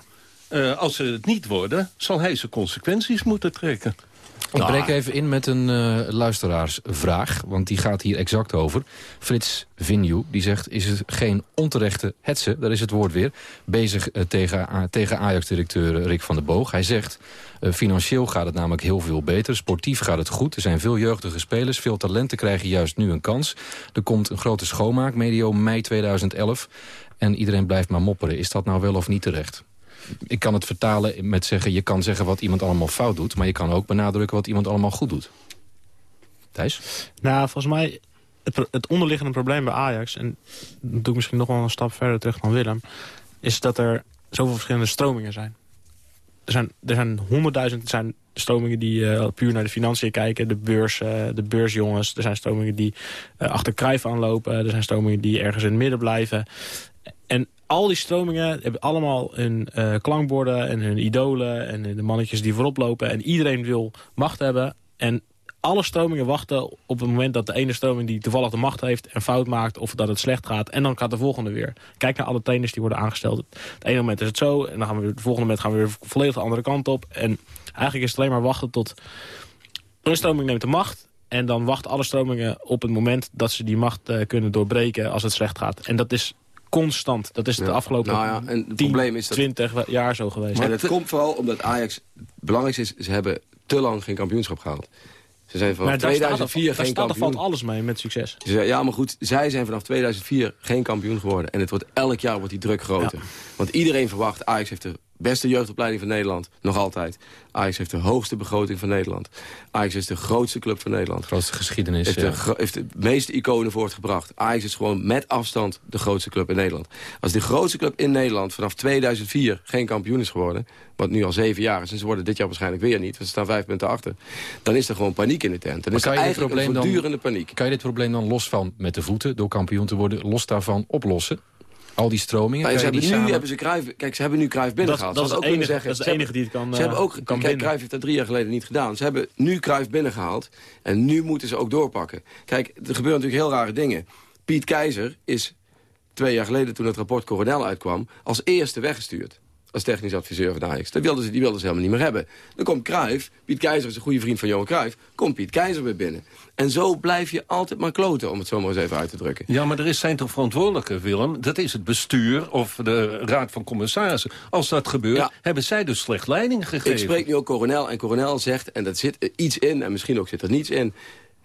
uh, als ze het niet worden, zal hij zijn consequenties moeten trekken. Ik breek even in met een uh, luisteraarsvraag, want die gaat hier exact over. Frits Vinju, die zegt, is het geen onterechte hetze, daar is het woord weer... bezig uh, tegen, uh, tegen Ajax-directeur Rick van der Boog. Hij zegt, financieel gaat het namelijk heel veel beter, sportief gaat het goed. Er zijn veel jeugdige spelers, veel talenten krijgen juist nu een kans. Er komt een grote schoonmaak, medio mei 2011... en iedereen blijft maar mopperen. Is dat nou wel of niet terecht? Ik kan het vertalen met zeggen... je kan zeggen wat iemand allemaal fout doet... maar je kan ook benadrukken wat iemand allemaal goed doet. Thijs? Nou, volgens mij... Het, het onderliggende probleem bij Ajax... en dat doe ik misschien nog wel een stap verder terug dan Willem... is dat er zoveel verschillende stromingen zijn. Er zijn, er zijn honderdduizend zijn stromingen die uh, puur naar de financiën kijken. De, beurs, de beursjongens. Er zijn stromingen die uh, achter Cruijff aanlopen. Er zijn stromingen die ergens in het midden blijven. En al die stromingen hebben allemaal hun uh, klankborden en hun idolen... en de mannetjes die voorop lopen. En iedereen wil macht hebben. En alle stromingen wachten op het moment dat de ene stroming... die toevallig de macht heeft en fout maakt of dat het slecht gaat. En dan gaat de volgende weer. Kijk naar alle trainers die worden aangesteld. Het ene moment is het zo en dan gaan we het volgende moment gaan we weer volledig de andere kant op. En eigenlijk is het alleen maar wachten tot... Een stroming neemt de macht en dan wachten alle stromingen op het moment... dat ze die macht uh, kunnen doorbreken als het slecht gaat. En dat is constant. Dat is het Ja. afgelopen Nou ja, en het 10, probleem is dat- 20 jaar zo geweest. Maar dat komt vooral omdat Ajax... Het belangrijkste is, ze hebben te lang geen kampioenschap gehaald. Ze zijn vanaf Maar daar staat er- 2004 daar geen er kampioen. valt alles mee met succes. Ze zei, ja, maar goed, zij zijn vanaf 2004 geen kampioen geworden. En het wordt, elk jaar wordt die druk groter. Want iedereen verwacht, Ajax heeft de beste jeugdopleiding van Nederland. Nog altijd. Ajax heeft de hoogste begroting van Nederland. Ajax is de grootste club van Nederland. Grootste geschiedenis, Heeft, ja. de, heeft de meeste iconen voortgebracht. Ajax is gewoon met afstand de grootste club in Nederland. Als de grootste club in Nederland vanaf 2004 geen kampioen is geworden... wat nu al zeven jaar is, en ze worden dit jaar waarschijnlijk weer niet... want ze staan vijf punten achter, dan is er gewoon paniek in de tent. Dan Maar is er eigenlijk een voortdurende dan, paniek. kan je dit probleem dan los van met de voeten, door kampioen te worden, los daarvan oplossen? Al die stromingen, Nou, kan ze je hebben die nu samen... hebben ze Cruijff, kijk, ze hebben nu Cruijff binnengehaald. Dat- dat is ook enige- zeggen, dat is het enige hebben- die het kan, Ze hebben eh, ook, kan kijk. Cruijff heeft dat drie jaar geleden niet gedaan. Ze hebben nu Cruijff binnengehaald en nu moeten ze ook doorpakken. Kijk, er gebeuren natuurlijk heel rare dingen. Piet Keizer is twee jaar geleden, toen het rapport Coronel uitkwam... als eerste weggestuurd. Als technisch adviseur van Ajax. Dat wilden ze, die wilden ze helemaal niet meer hebben. Dan komt Cruijff, Piet Keizer is een goede vriend van Johan Cruijff... komt Piet Keizer weer binnen. En zo blijf je altijd maar kloten, om het zo maar eens even uit te drukken. Ja, maar er is, zijn toch verantwoordelijke, Willem? Dat is het bestuur of de raad van commissarissen. Als dat gebeurt, hebben zij dus slecht leiding gegeven. Ik spreek nu ook Coronel en Coronel zegt, en dat zit iets in... en misschien ook zit er niets in...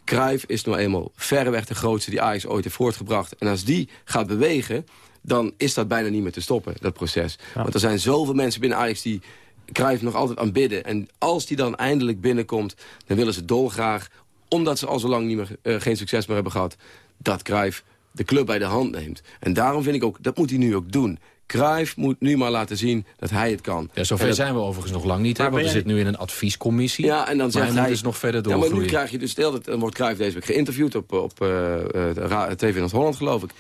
Cruijff is nou eenmaal verreweg de grootste die Ajax ooit heeft voortgebracht. En als die gaat bewegen, dan is dat bijna niet meer te stoppen, dat proces. Want er zijn zoveel mensen binnen Ajax die Cruijff nog altijd aanbidden. En als die dan eindelijk binnenkomt, dan willen ze dolgraag... omdat ze al zo lang niet meer, uh, geen succes meer hebben gehad... dat Cruijff de club bij de hand neemt. En daarom vind ik ook, dat moet hij nu ook doen. Cruijff moet nu maar laten zien dat hij het kan. Ja, zover zijn we overigens nog lang niet. Hè, want we zitten nu in een adviescommissie. Ja, en dan zegt hij... dus nog verder doorgroeien. Ja, maar nu krijg je dus... Stel, dat, dan wordt Cruijff deze week geïnterviewd op, op uh, uh, TV Noord-Holland, geloof ik.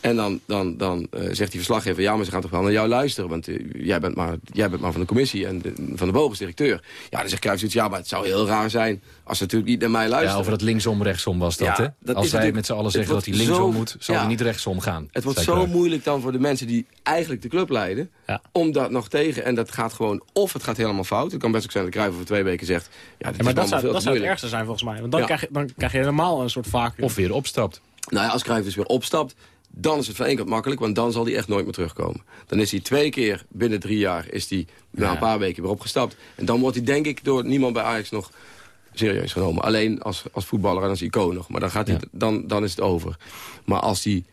En dan, dan, dan uh, zegt die verslaggever... ja, maar ze gaan toch wel naar jou luisteren... want uh, jij, bent maar, jij bent maar van de commissie en de, van de bovenste directeur. Ja, dan zegt Cruijff ja, maar het zou heel raar zijn als ze natuurlijk niet naar mij luisteren. Ja, over het linksom-rechtsom was dat, ja, hè? Dat als wij met z'n allen zeggen dat hij linksom zo, moet... zal ja, hij niet rechtsom gaan. Het wordt zo moeilijk dan voor de mensen die eigenlijk de club leiden... Ja. om dat nog tegen... en dat gaat gewoon... of het gaat helemaal fout. Het kan best ook zijn dat Cruijff over twee weken zegt... ja, dit maar is dat zou, veel dat zou het ergste zijn volgens mij. Want dan, krijg, je, dan krijg je helemaal een soort vacuüm. Of weer opstapt. Nou ja, als Cruijff dus weer opstapt dan is het van één kant makkelijk, want dan zal hij echt nooit meer terugkomen. Dan is hij twee keer binnen drie jaar is hij na ja. een paar weken weer opgestapt. En dan wordt hij denk ik door niemand bij Ajax nog serieus genomen. Alleen als, als voetballer en als icoon nog. Maar dan, gaat hij, ja. dan, dan is het over. Maar als hij...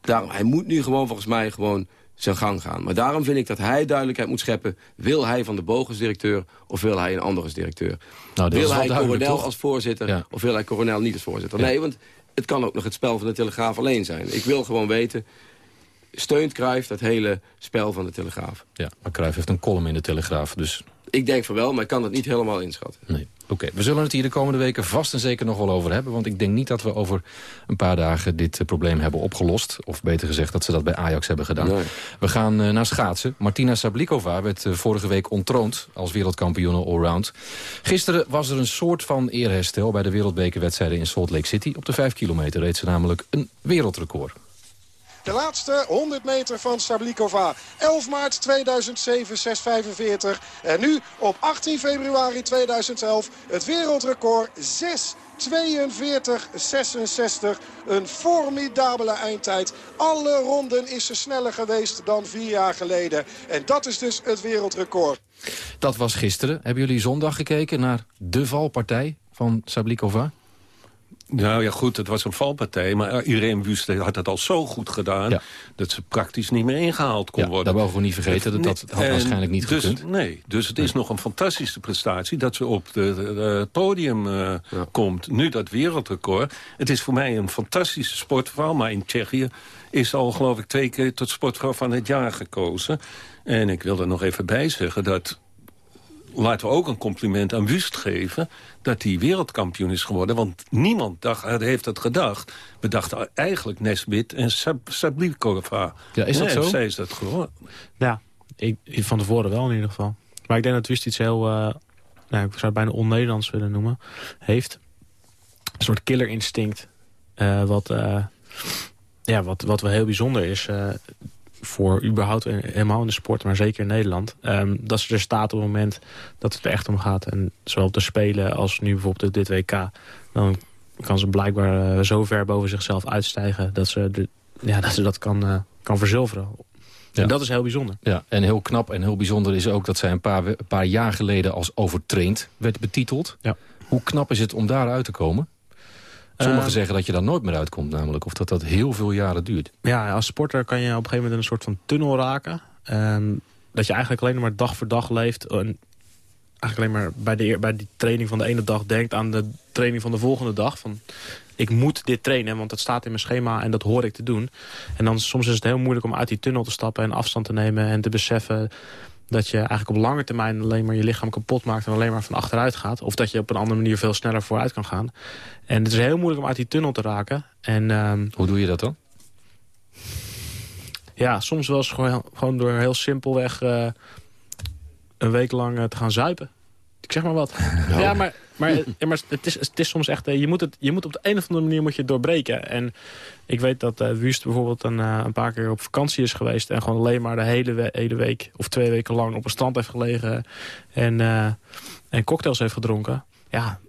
Daarom, hij moet nu gewoon volgens mij gewoon zijn gang gaan. Maar daarom vind ik dat hij duidelijkheid moet scheppen. Wil hij van de Bogus directeur of wil hij een andere directeur? Nou, wil hij Coronel als voorzitter ja. of wil hij Coronel niet als voorzitter? Nee, want het kan ook nog het spel van de Telegraaf alleen zijn. Ik wil gewoon weten, steunt Cruijff dat hele spel van de Telegraaf? Ja, maar Cruijff heeft een column in de Telegraaf, dus... Ik denk van wel, maar ik kan dat niet helemaal inschatten. Nee. Oké, okay. we zullen het hier de komende weken vast en zeker nog wel over hebben. Want ik denk niet dat we over een paar dagen dit uh, probleem hebben opgelost. Of beter gezegd dat ze dat bij Ajax hebben gedaan. Nee. We gaan uh, naar schaatsen. Martina Sablikova werd uh, vorige week ontroond als wereldkampioen allround. Gisteren was er een soort van eerherstel bij de wereldbekerwedstrijden in Salt Lake City. Op de 5 kilometer reed ze namelijk een wereldrecord. De laatste 100 meter van Sablikova. 11 maart 2007, 6.45. En nu op 18 februari 2011 het wereldrecord 6. 42-66. Een formidabele eindtijd. Alle ronden is ze sneller geweest dan vier jaar geleden. En dat is dus het wereldrecord. Dat was gisteren. Hebben jullie zondag gekeken naar de valpartij van Sablikova? Nou ja, goed, het was een valpartij. Maar Irene Wust had het al zo goed gedaan... Ja. dat ze praktisch niet meer ingehaald kon ja, worden. Dat mogen we niet vergeten. Dat, dat had en waarschijnlijk niet dus, gekund. Nee, dus het is nog een fantastische prestatie... dat ze op het podium uh, ja. komt. Nu dat wereldrecord. Het is voor mij een fantastische sportvrouw. Maar in Tsjechië is al, geloof ik, twee keer... tot sportvrouw van het jaar gekozen. En ik wil er nog even bij zeggen dat laten we ook een compliment aan Wust geven... dat hij wereldkampioen is geworden. Want niemand dacht, heeft het gedacht. We dachten eigenlijk Nesbit en Sab Sablikova. Ja, is dat nee, zo? Zij is dat geworden. Ja, ik, van tevoren wel in ieder geval. Maar ik denk dat Wust iets heel... Uh, nou, ik zou het bijna on-Nederlands willen noemen. Heeft een soort killerinstinct. Uh, wat, uh, ja, wat, wat wel heel bijzonder is voor überhaupt helemaal in de sport, maar zeker in Nederland. Um, dat ze er staat op het moment dat het er echt om gaat. En zowel op de Spelen als nu bijvoorbeeld dit WK. Dan kan ze blijkbaar uh, zo ver boven zichzelf uitstijgen... dat ze, de, ja, dat, ze dat kan, uh, kan verzilveren. Ja. En dat is heel bijzonder. Ja, en heel knap en heel bijzonder is ook dat zij een paar, een paar jaar geleden als overtraind werd betiteld. Ja. Hoe knap is het om daaruit te komen? Sommigen uh, zeggen dat je daar nooit meer uitkomt namelijk. Of dat dat heel veel jaren duurt. Ja, als sporter kan je op een gegeven moment in een soort van tunnel raken. Dat je eigenlijk alleen maar dag voor dag leeft. En eigenlijk alleen maar bij, de, bij die training van de ene dag denkt aan de training van de volgende dag. Van, ik moet dit trainen, want het staat in mijn schema en dat hoor ik te doen. En dan soms is het heel moeilijk om uit die tunnel te stappen en afstand te nemen en te beseffen dat je eigenlijk op lange termijn alleen maar je lichaam kapot maakt... en alleen maar van achteruit gaat. Of dat je op een andere manier veel sneller vooruit kan gaan. En het is heel moeilijk om uit die tunnel te raken. En, um, Hoe doe je dat dan? Ja, soms wel eens gewoon, gewoon door heel simpelweg uh, een week lang uh, te gaan zuipen. Ik zeg maar wat. No. Ja, maar, maar, ja, maar het, is, het is soms echt... Je moet, het, je moet op de een of andere manier moet je het doorbreken. En ik weet dat uh, Wust bijvoorbeeld een, een paar keer op vakantie is geweest... en gewoon alleen maar de hele, hele week of twee weken lang op een strand heeft gelegen... en, en cocktails heeft gedronken. Ja,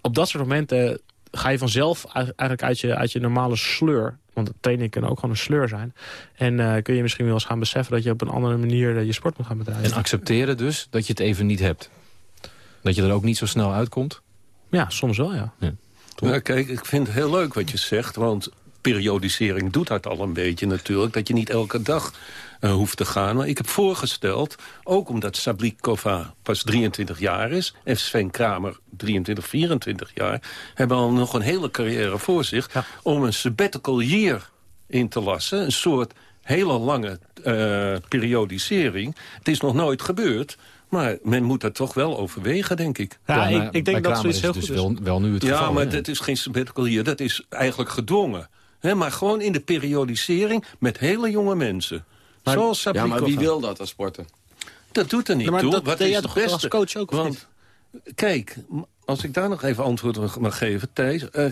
op dat soort momenten ga je vanzelf eigenlijk uit je, uit je normale sleur... want training kan ook gewoon een sleur zijn... en kun je misschien wel eens gaan beseffen... dat je op een andere manier je sport moet gaan bedrijven. En accepteren dus dat je het even niet hebt? Dat je er ook niet zo snel uitkomt? Ja, soms wel, ja. ja. Nou, kijk, ik vind het heel leuk wat je zegt, want periodisering doet dat al een beetje natuurlijk. Dat je niet elke dag uh, hoeft te gaan. Maar ik heb voorgesteld, ook omdat Sablikova pas 23 jaar is... en Sven Kramer 23, 24 jaar... hebben al nog een hele carrière voor zich... om een sabbatical year in te lassen. Een soort hele lange uh, periodisering. Het is nog nooit gebeurd... Maar men moet dat toch wel overwegen, denk ik. Ja, ik, ik, denk dat zoiets heel dus wel, wel, nu het ja, geval. Ja, maar dat is geen sabbatical year. Dat is eigenlijk gedwongen. He, maar gewoon in de periodisering met hele jonge mensen. Maar, Zoals Ja, maar wie wil dat als sporter? Dat doet er niet maar toe. Dat Wat deed is jij het toch beste? als coach ook, of Want, niet? Kijk, als ik daar nog even antwoord mag geven, Thijs... Uh,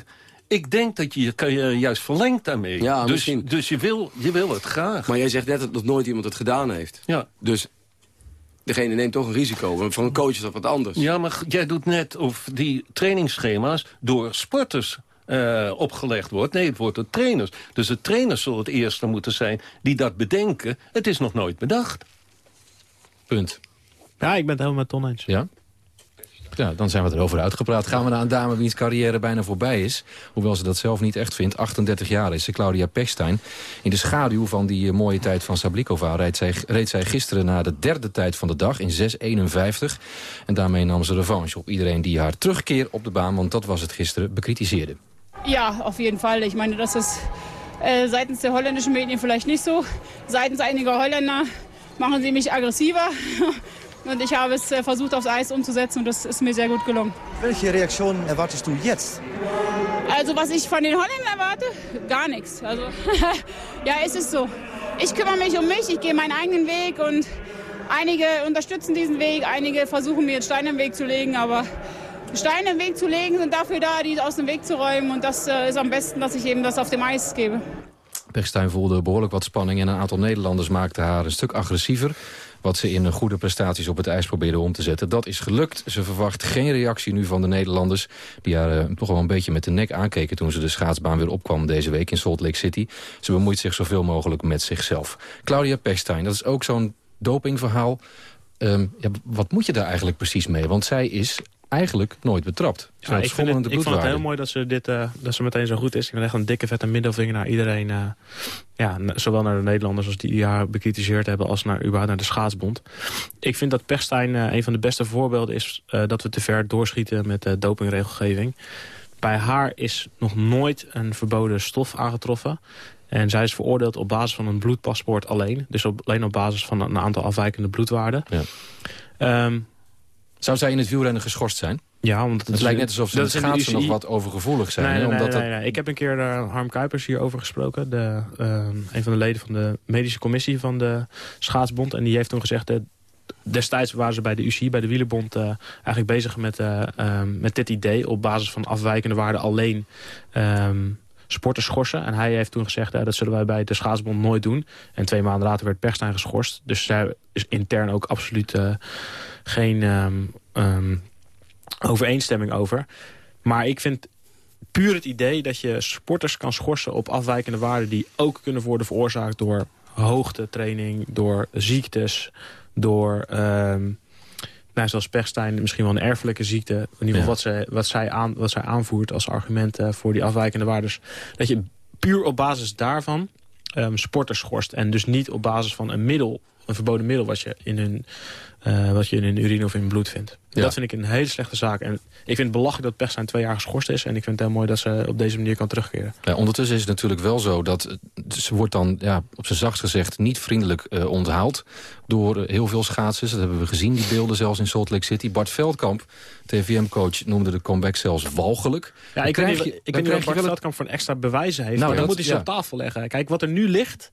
ik denk dat je je carrière juist verlengt daarmee. Ja, dus misschien. dus je, wil, je wil het graag. Maar jij zegt net dat nog nooit iemand het gedaan heeft. Ja. Dus degene neemt toch een risico. Want voor een coach is dat wat anders. Ja, maar jij doet net of die trainingsschema's door sporters uh, opgelegd wordt. Nee, het wordt door trainers. Dus de trainers zullen het eerste moeten zijn die dat bedenken. Het is nog nooit bedacht. Punt. Ja, ik ben het helemaal met Ton eens. Ja? Ja, dan zijn we erover uitgepraat. Gaan we naar een dame wiens carrière bijna voorbij is. Hoewel ze dat zelf niet echt vindt. 38 jaar is ze, Claudia Pechstein. In de schaduw van die mooie tijd van Sablikova... Reed zij, reed zij gisteren naar de derde tijd van de dag in 6.51. En daarmee nam ze revanche op iedereen die haar terugkeer op de baan... want dat was het gisteren, bekritiseerde. Ja, auf jeden Fall. Ich meine, das ist äh, seitens der holländischen Medien vielleicht nicht so. Seitens einiger Holländer machen sie mich aggressiver. Und ich habe es äh, versucht aufs Eis umzusetzen und das ist mir sehr gut gelungen. Welche Reaktion erwartest du jetzt? Also was ich von den Holländern erwarte? Gar nichts. Also ja, es ist so. Ich kümmere mich um mich, ich gehe meinen eigenen Weg und einige unterstützen diesen Weg, einige versuchen mir Steine im Weg zu legen, aber Steine im Weg zu legen sind dafür da, die aus dem Weg zu räumen. Und das äh, ist am besten, dass ich eben das auf dem Eis gebe. Pechstein voelde behoorlijk wat spanning en een aantal Nederlanders maakten haar een stuk agressiever. Wat ze in goede prestaties op het ijs probeerde om te zetten. Dat is gelukt. Ze verwacht geen reactie nu van de Nederlanders. Die haar uh, toch wel een beetje met de nek aankeken toen ze de schaatsbaan weer opkwam deze week in Salt Lake City. Ze bemoeit zich zoveel mogelijk met zichzelf. Claudia Pechstein, dat is ook zo'n dopingverhaal. Um, ja, wat moet je daar eigenlijk precies mee? Want zij is eigenlijk nooit betrapt. Ja, ik, vind het, ik vond het heel mooi dat ze, dit, uh, dat ze meteen zo goed is. Ik echt een dikke vette middelvinger naar iedereen. Uh, ja, zowel naar de Nederlanders als die haar bekritiseerd hebben... als naar, überhaupt naar de schaatsbond. Ik vind dat Pechstein uh, een van de beste voorbeelden is... dat we te ver doorschieten met de dopingregelgeving. Bij haar is nog nooit een verboden stof aangetroffen. En zij is veroordeeld op basis van een bloedpaspoort alleen. Dus op, alleen op basis van een aantal afwijkende bloedwaarden. Ja. Um, Zou zij in het wielrennen geschorst zijn? Ja, want het, het lijkt net alsof ze in het schaatsen nog wat overgevoelig zijn. Nee, nee, omdat nee, nee, nee, Ik heb een keer uh, Harm Kuipers hierover gesproken. De, uh, een van de leden van de medische commissie van de schaatsbond. En die heeft toen gezegd... dat destijds waren ze bij de UCI, bij de wielerbond... Uh, eigenlijk bezig met, met dit idee... op basis van afwijkende waarden alleen... Um, sporters schorsen. En hij heeft toen gezegd, dat zullen wij bij de schaatsbond nooit doen. En twee maanden later werd Pechstein geschorst. Dus zij is intern ook absoluut uh, geen um, um, overeenstemming over. Maar ik vind puur het idee dat je sporters kan schorsen op afwijkende waarden... die ook kunnen worden veroorzaakt door hoogtetraining, door ziektes, door... Um, nou, zoals Pechstein, misschien wel een erfelijke ziekte. In ieder geval ja. wat, zij, wat, zij aan, wat zij aanvoert als argument uh, voor die afwijkende waardes. Dat je puur op basis daarvan um, sporters schorst. En dus niet op basis van een middel, een verboden middel... wat je in hun, uh, wat je in hun urine of in bloed vindt. Ja. Dat vind ik een hele slechte zaak. En ik vind het belachelijk dat Pechstein twee jaar geschorst is. En ik vind het heel mooi dat ze op deze manier kan terugkeren. Ja, ondertussen is het natuurlijk wel zo dat ze wordt dan ja, op zijn zachtst gezegd niet vriendelijk uh, onthaald door heel veel schaatsers. Dat hebben we gezien, die beelden zelfs in Salt Lake City. Bart Veldkamp, TVM-coach, noemde de comeback zelfs walgelijk. Ja, ik weet niet, ik niet wat Bart Veldkamp voor een extra bewijzen heeft. Nou, maar dan dat, moet hij ze ja. op tafel leggen. Kijk, wat er nu ligt,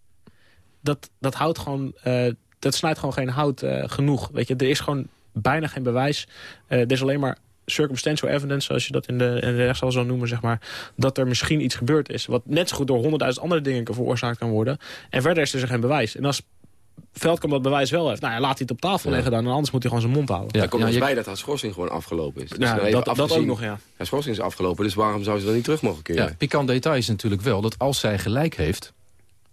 dat, dat houdt gewoon... Uh, dat snijdt gewoon geen hout uh, genoeg. Weet je, er is gewoon bijna geen bewijs. Uh, er is alleen maar circumstantial evidence, zoals je dat in de, in de rechtszaal zou noemen, zeg maar, dat er misschien iets gebeurd is. Wat net zo goed door honderdduizend andere dingen veroorzaakt kan worden. En verder is er geen bewijs. En als Veldkamp dat bewijs wel heeft, nou ja, laat hij het op tafel ja. leggen dan. En anders moet hij gewoon zijn mond houden. Ja, komt ja, dus bij dat haar schorsing gewoon afgelopen is. Dus ja, dat, dat ook nog, ja. Haar schorsing is afgelopen, dus waarom zou ze dan niet terug mogen keren? Ja, pikant detail is natuurlijk wel dat als zij gelijk heeft,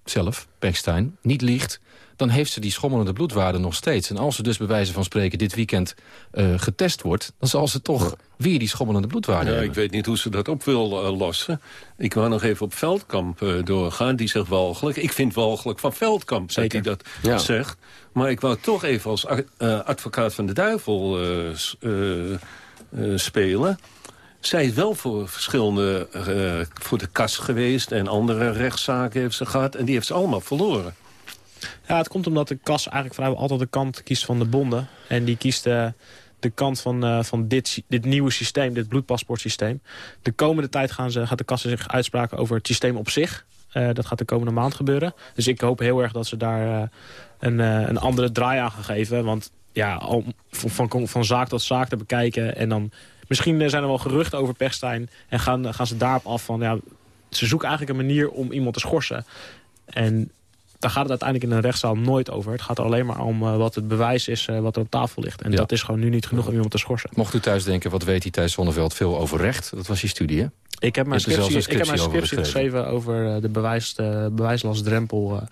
zelf, Pechstein, niet liegt dan heeft ze die schommelende bloedwaarde nog steeds. En als ze dus bij wijze van spreken dit weekend uh, getest wordt... dan zal ze toch weer die schommelende bloedwaarde ja, hebben. Ik weet niet hoe ze dat op wil uh, lossen. Ik wou nog even op Veldkamp uh, doorgaan. Die zegt walgelijk. Ik vind walgelijk van Veldkamp dat hij dat ja. zegt. Maar ik wou toch even als advocaat van de duivel spelen... Zij is wel voor verschillende, uh, voor de kas geweest... en andere rechtszaken heeft ze gehad. En die heeft ze allemaal verloren. Ja, het komt omdat de kas eigenlijk vrijwel altijd de kant kiest van de bonden. En die kiest uh, de kant van, uh, van dit, dit nieuwe systeem, dit bloedpaspoortsysteem. De komende tijd gaan ze, gaat de kas zich uitspraken over het systeem op zich. dat gaat de komende maand gebeuren. Dus ik hoop heel erg dat ze daar een, een andere draai aan gaan geven. Want ja, om van, van, zaak tot zaak te bekijken en dan Misschien eh, zijn er wel geruchten over Pechstein. En gaan, gaan ze daarop af van... Ja, ze zoeken eigenlijk een manier om iemand te schorsen. En daar gaat het uiteindelijk in een rechtszaal nooit over. Het gaat alleen maar om uh, wat het bewijs is uh, wat er op tafel ligt. En ja. dat is gewoon nu niet genoeg om iemand te schorsen. Mocht u thuis denken, wat weet hij Thijs Zonneveld veel over recht? Dat was je studie, hè? Ik heb mijn scriptie, ik heb mijn scriptie geschreven over de bewijs, de bewijslastdrempel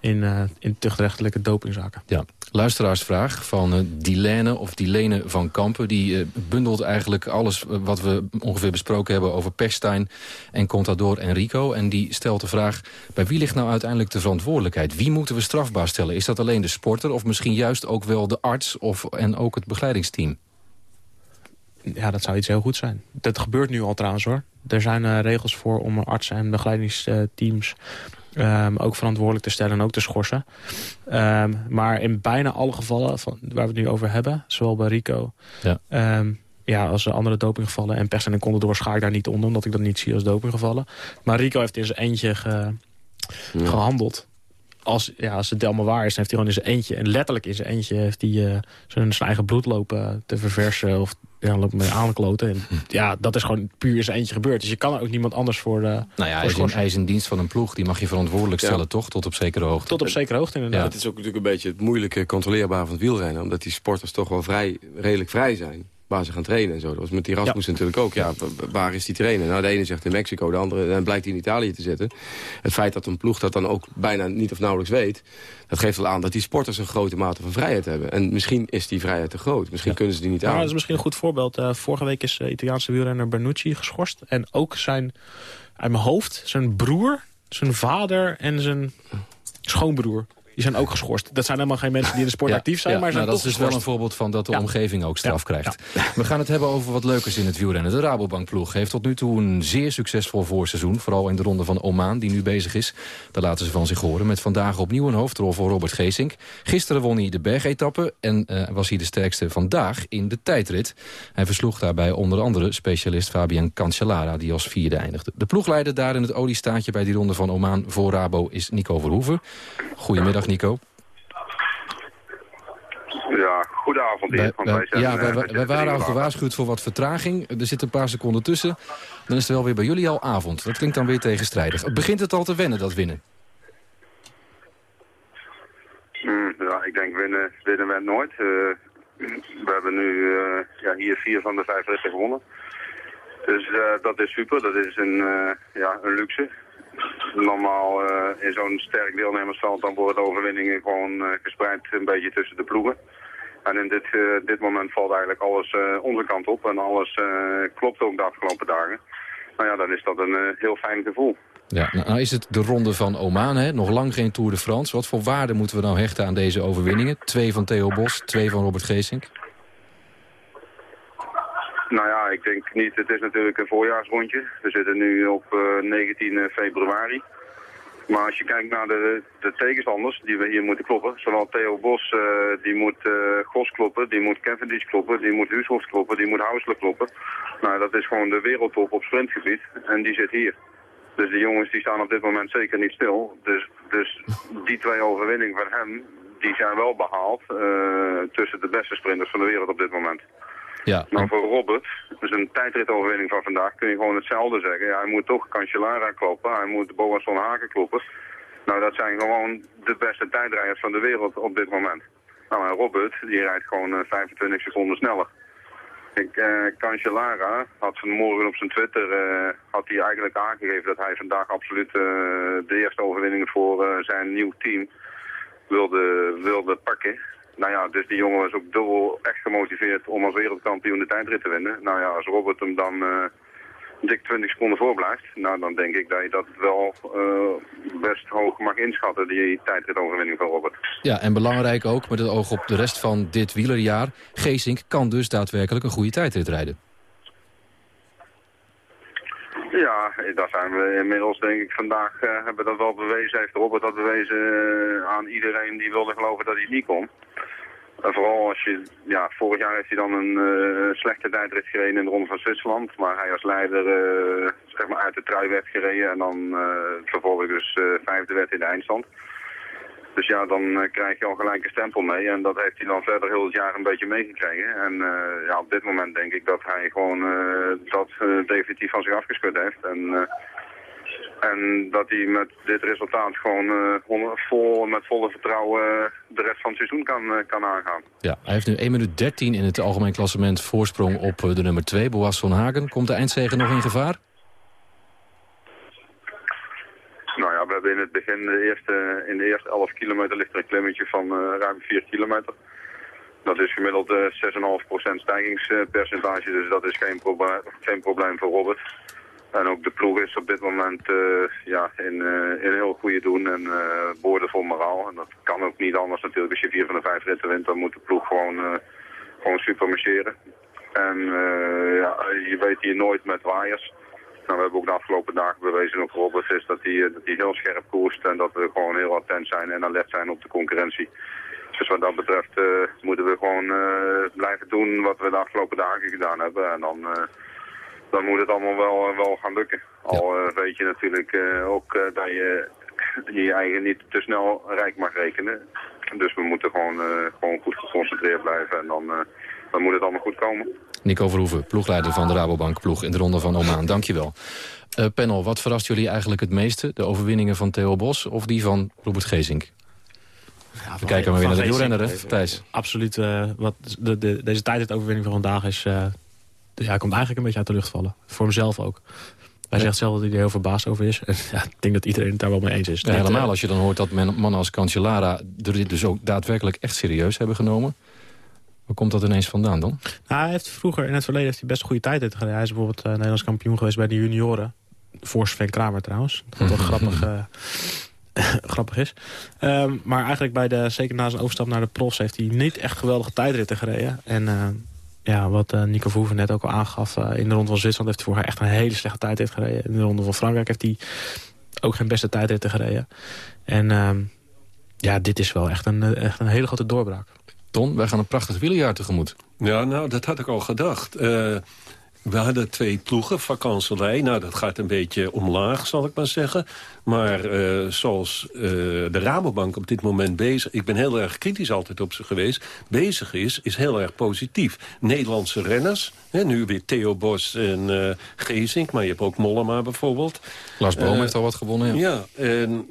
in, in tuchtrechtelijke dopingzaken. Ja. Luisteraarsvraag van Dilene of Dilene van Kampen. Die bundelt eigenlijk alles wat we ongeveer besproken hebben over Pechstein en Contador en Rico. En die stelt de vraag, bij wie ligt nou uiteindelijk de verantwoordelijkheid? Wie moeten we strafbaar stellen? Is dat alleen de sporter of misschien juist ook wel de arts of, en ook het begeleidingsteam? Ja, dat zou iets heel goed zijn. Dat gebeurt nu al trouwens hoor. Er zijn uh, regels voor om artsen en begeleidingsteams um, ook verantwoordelijk te stellen en ook te schorsen. Um, maar in bijna alle gevallen van, waar we het nu over hebben, zowel bij Rico... Ja. Um, ja, als andere dopinggevallen. En Persen en Condor schaar ik daar niet onder, omdat ik dat niet zie als dopinggevallen. Maar Rico heeft in zijn eentje ge, ja. gehandeld als, ja, als het Delma waar is, heeft hij gewoon in zijn eentje... en letterlijk in zijn eentje heeft hij uh, zijn, zijn eigen bloed lopen te verversen... of ja, lopen mee aankloten. En, ja, dat is gewoon puur in zijn eentje gebeurd. Dus je kan er ook niemand anders voor uh, Nou ja, hij is, in, hij is in dienst van een ploeg. Die mag je verantwoordelijk stellen, ja. toch? Tot op zekere hoogte. Tot op zekere hoogte, inderdaad. Ja. Het is ook natuurlijk een beetje het moeilijke controleerbare van het wielrennen. Omdat die sporters toch wel vrij, redelijk vrij zijn waar ze gaan trainen en zo. Dat was met die Rasmus ja. natuurlijk ook. Ja, waar is die trainer? Nou, de ene zegt in Mexico, de andere dan blijkt hij in Italië te zitten. Het feit dat een ploeg dat dan ook bijna niet of nauwelijks weet... dat geeft wel aan dat die sporters een grote mate van vrijheid hebben. En misschien is die vrijheid te groot. Misschien ja. kunnen ze die niet aan. Nou, dat is misschien een goed voorbeeld. Uh, vorige week is uh, Italiaanse wielrenner Bernucci geschorst. En ook zijn, uit mijn hoofd, zijn broer, zijn vader en zijn schoonbroer die zijn ook geschorst. Dat zijn helemaal geen mensen die in de sport ja, actief zijn, ja, maar zijn nou, toch Dat is dus wel een voorbeeld van dat de omgeving ook straf krijgt. We gaan het hebben over wat leukers in het wielrennen. De Rabobankploeg heeft tot nu toe een zeer succesvol voorseizoen. Vooral in de ronde van Oman, die nu bezig is. Daar laten ze van zich horen. Met vandaag opnieuw een hoofdrol voor Robert Geesink. Gisteren won hij de bergetappe en uh, was hij de sterkste vandaag in de tijdrit. Hij versloeg daarbij onder andere specialist Fabian Cancellara... die als vierde eindigde. De ploegleider daar in het oliestaatje bij die ronde van Oman voor Rabo is Nico Verhoeven. Goedemiddag Nico. Ja, goedenavond. Wij, wij, zijn, ja, wij, wij, wij waren al gewaarschuwd voor wat vertraging. Er zitten een paar seconden tussen. Dan is het wel weer bij jullie al avond. Dat klinkt dan weer tegenstrijdig. Begint het al te wennen, dat winnen? Mm, ja, ik denk winnen, winnen we nooit. Uh, we hebben nu uh, ja, hier vier van de vijf ritten gewonnen. Dus uh, dat is super. Dat is een, ja, een luxe. Normaal uh, in zo'n sterk deelnemersveld dan worden overwinningen gewoon uh, gespreid een beetje tussen de ploegen. En in dit, uh, dit moment valt eigenlijk alles onze kant op en alles klopt ook de afgelopen dagen. Nou ja, dan is dat een heel fijn gevoel. Ja, nou is het de ronde van Oman, hè? nog lang geen Tour de France. Wat voor waarde moeten we nou hechten aan deze overwinningen? Twee van Theo Bos, twee van Robert Geesink. Nou ja, ik denk niet. Het is natuurlijk een voorjaarsrondje. We zitten nu op uh, 19 februari. Maar als je kijkt naar de, de tegenstanders die we hier moeten kloppen. Zowel Theo Bos, uh, die moet Gos kloppen, die moet Cavendish kloppen, die moet Huushoff kloppen, die moet Hausler kloppen. Nou, dat is gewoon de wereldtop op sprintgebied. En die zit hier. Dus de jongens die staan op dit moment zeker niet stil. Dus, dus die twee overwinningen van hem, die zijn wel behaald tussen de beste sprinters van de wereld op dit moment. Ja. Nou, voor Robert, dus een tijdritoverwinning van vandaag, kun je gewoon hetzelfde zeggen. Ja, hij moet toch Cancellara kloppen, hij moet Boas van Haken kloppen. Nou, dat zijn gewoon de beste tijdrijders van de wereld op dit moment. Nou, en Robert, die rijdt gewoon uh, 25 seconden sneller. Ik, uh, Cancellara had vanmorgen op zijn Twitter uh, had hij eigenlijk aangegeven dat hij vandaag absoluut de eerste overwinning voor zijn nieuw team wilde, wilde pakken. Nou ja, dus die jongen was ook dubbel echt gemotiveerd om als wereldkampioen de tijdrit te winnen. Nou ja, als Robert hem dan uh, dik 20 seconden voorblijft, nou dan denk ik dat je dat wel uh, best hoog mag inschatten, die tijdritoverwinning van Robert. Ja, en belangrijk ook, met het oog op de rest van dit wielerjaar, Geesink kan dus daadwerkelijk een goede tijdrit rijden. Ja, daar zijn we inmiddels denk ik vandaag uh, hebben dat wel bewezen. Heeft Robert dat bewezen aan iedereen die wilde geloven dat hij niet kon. Vooral als je, ja, vorig jaar heeft hij dan een uh, slechte tijdrit gereden in de Ronde van Zwitserland. Maar hij als leider zeg maar uit de trui werd gereden en dan vervolgens dus vijfde werd in de eindstand. Dus ja, dan krijg je al gelijk een stempel mee. En dat heeft hij dan verder heel het jaar een beetje meegekregen. En ja, op dit moment denk ik dat hij gewoon dat definitief van zich afgeschud heeft. En, en dat hij met dit resultaat gewoon vol, met volle vertrouwen de rest van het seizoen kan, kan aangaan. Ja, hij heeft nu 1 minuut 13 in het algemeen klassement voorsprong op de nummer 2, Boas van Hagen. Komt de eindzegen nog in gevaar? Nou ja, we hebben in het begin, de eerste, in de eerste 11 kilometer ligt er een klimmetje van uh, ruim 4 kilometer. Dat is gemiddeld uh, 6,5% stijgingspercentage, dus dat is geen, geen probleem voor Robert. En ook de ploeg is op dit moment uh, ja, in, in heel goede doen en uh, boordevol moraal. En dat kan ook niet anders natuurlijk. Als je vier van de vijf ritten wint, dan moet de ploeg gewoon, gewoon super. En ja, je weet hier nooit met waaiers. Nou, we hebben ook de afgelopen dagen bewezen op Robert is dat hij dat heel scherp koerst en dat we gewoon heel attent zijn en alert zijn op de concurrentie. Dus wat dat betreft moeten we gewoon blijven doen wat we de afgelopen dagen gedaan hebben. En dan, dan moet het allemaal wel, wel gaan lukken. Al weet je natuurlijk ook dat je je eigen niet te snel rijk mag rekenen. Dus we moeten gewoon, gewoon goed geconcentreerd blijven en dan, dan moet het allemaal goed komen. Nico Verhoeven, ploegleider van de Rabobank ploeg in de Ronde van Oman. Dankjewel. Uh, panel, wat verrast jullie eigenlijk het meeste? De overwinningen van Theo Bos of die van Robert Gezink? Ja, We kijken maar weer naar de wielrenner, Thijs. Absoluut. Uh, wat de, de, deze overwinning van vandaag is... Uh, ja, komt eigenlijk een beetje uit de lucht vallen. Voor hemzelf ook. Hij zegt zelf dat hij er heel verbaasd over is. ja, ik denk dat iedereen het daar wel mee eens is. Ja, helemaal als je dan hoort dat mannen als Cancellara... dit dus ook daadwerkelijk echt serieus hebben genomen. Waar komt dat ineens vandaan dan? Nou, hij heeft vroeger, in het verleden, heeft hij best een goede tijd gereden. Hij is bijvoorbeeld uh, Nederlands kampioen geweest bij de junioren. Voor Sven Kramer trouwens. Wat wel grappig, uh, grappig is. Um, maar eigenlijk bij de, zeker na zijn overstap naar de profs... heeft hij niet echt geweldige tijdritten gereden. En uh, ja, wat Nico Verhoeven net ook al aangaf... in de ronde van Zwitserland heeft hij vorig echt een hele slechte tijdrit gereden. In de ronde van Frankrijk heeft hij ook geen beste tijdritten gereden. En um, ja, dit is wel echt een, echt een hele grote doorbraak. Ton, wij gaan een prachtig wielerjaar tegemoet. Ja, nou, dat had ik al gedacht. We hadden twee ploegen, vakanselij. Nou, dat gaat een beetje omlaag, zal ik maar zeggen. Maar uh, zoals uh, de Rabobank op dit moment bezig... ik ben heel erg kritisch altijd op ze geweest... bezig is, is heel erg positief. Nederlandse renners, hè, nu weer Theo Bos en uh, Gezink... maar je hebt ook Mollema bijvoorbeeld. Lars Boom heeft al wat gewonnen, ja. Ja, en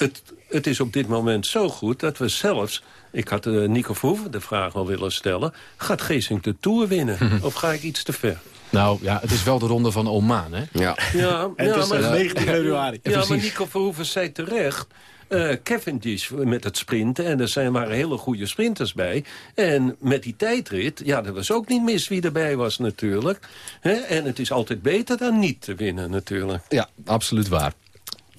het, het is op dit moment zo goed dat we zelfs ik had uh, Nico Verhoeven de vraag al willen stellen. Gaat Geesink de Tour winnen? of ga ik iets te ver? Nou ja, het is wel de ronde van Oman, hè? Ja, ja, het is maar, 19 februari. Ja, maar Nico Verhoeven zei terecht... Uh, Cavendish met het sprinten. En er zijn, waren hele goede sprinters bij. En met die tijdrit, ja, dat was ook niet mis wie erbij was natuurlijk. En het is altijd beter dan niet te winnen natuurlijk. Ja, absoluut waar.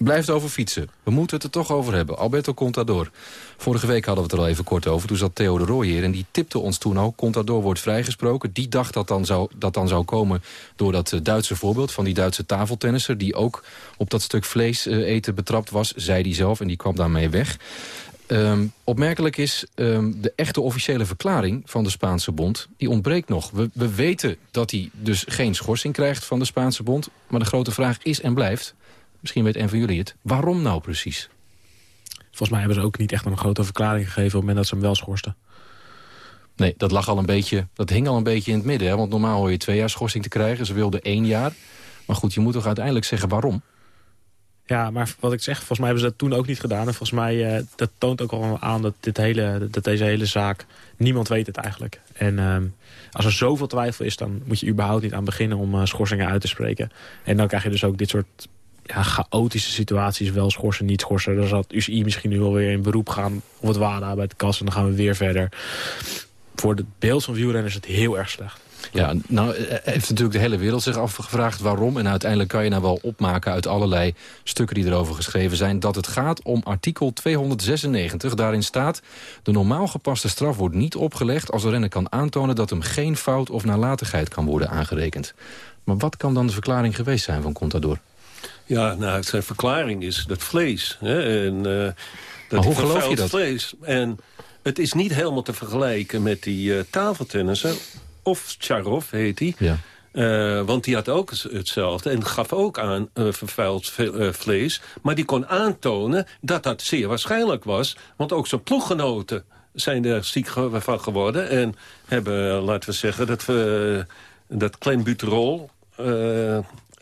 Blijft over fietsen. We moeten het er toch over hebben. Alberto Contador. Vorige week hadden we het er al even kort over. Toen zat Theo de Rooij hier en die tipte ons toen ook. Contador wordt vrijgesproken. Die dacht dat dan zou, dat dan zou komen door dat eh, Duitse voorbeeld... van die Duitse tafeltennisser... die ook op dat stuk vlees eh, eten betrapt was, zei die zelf. En die kwam daarmee weg. Um, opmerkelijk is um, de echte officiële verklaring van de Spaanse bond. Die ontbreekt nog. We, we weten dat hij dus geen schorsing krijgt van de Spaanse bond. Maar de grote vraag is en blijft misschien weet een van jullie het. Waarom nou precies? Volgens mij hebben ze ook niet echt een grote verklaring gegeven... op het moment dat ze hem wel schorsten. Nee, dat lag al een beetje, dat hing al een beetje in het midden. Hè? Want normaal hoor je twee jaar schorsing te krijgen. Ze wilden één jaar. Maar goed, je moet toch uiteindelijk zeggen waarom? Ja, maar wat ik zeg, volgens mij hebben ze dat toen ook niet gedaan. En volgens mij, uh, dat toont ook al aan dat, dit hele, dat deze hele zaak... niemand weet het eigenlijk. En uh, als er zoveel twijfel is, dan moet je überhaupt niet aan beginnen... om uh, schorsingen uit te spreken. En dan krijg je dus ook dit soort ja, chaotische situaties. Wel schorsen, niet schorsen. Dan zal UCI misschien nu wel weer in beroep gaan op het WADA bij de kas. En dan gaan we weer verder. Voor het beeld van wielrennen is het heel erg slecht. Ja, nou eh, heeft natuurlijk de hele wereld zich afgevraagd waarom. En uiteindelijk kan je nou wel opmaken uit allerlei stukken die erover geschreven zijn... dat het gaat om artikel 296. Daarin staat... de normaal gepaste straf wordt niet opgelegd als de renner kan aantonen... dat hem geen fout of nalatigheid kan worden aangerekend. Maar wat kan dan de verklaring geweest zijn van Contador? Ja, nou, zijn verklaring is dat vlees. Hè, en, uh, dat hoe geloof je dat? Vlees. En het is niet helemaal te vergelijken met die uh, tafeltennissen of Charov heet hij. Ja. Uh, want die had ook hetzelfde en gaf ook aan uh, vervuild uh, vlees. Maar die kon aantonen dat dat zeer waarschijnlijk was. Want ook zijn ploeggenoten zijn er ziek van geworden. En hebben, laten we zeggen, dat, we, dat clenbuterol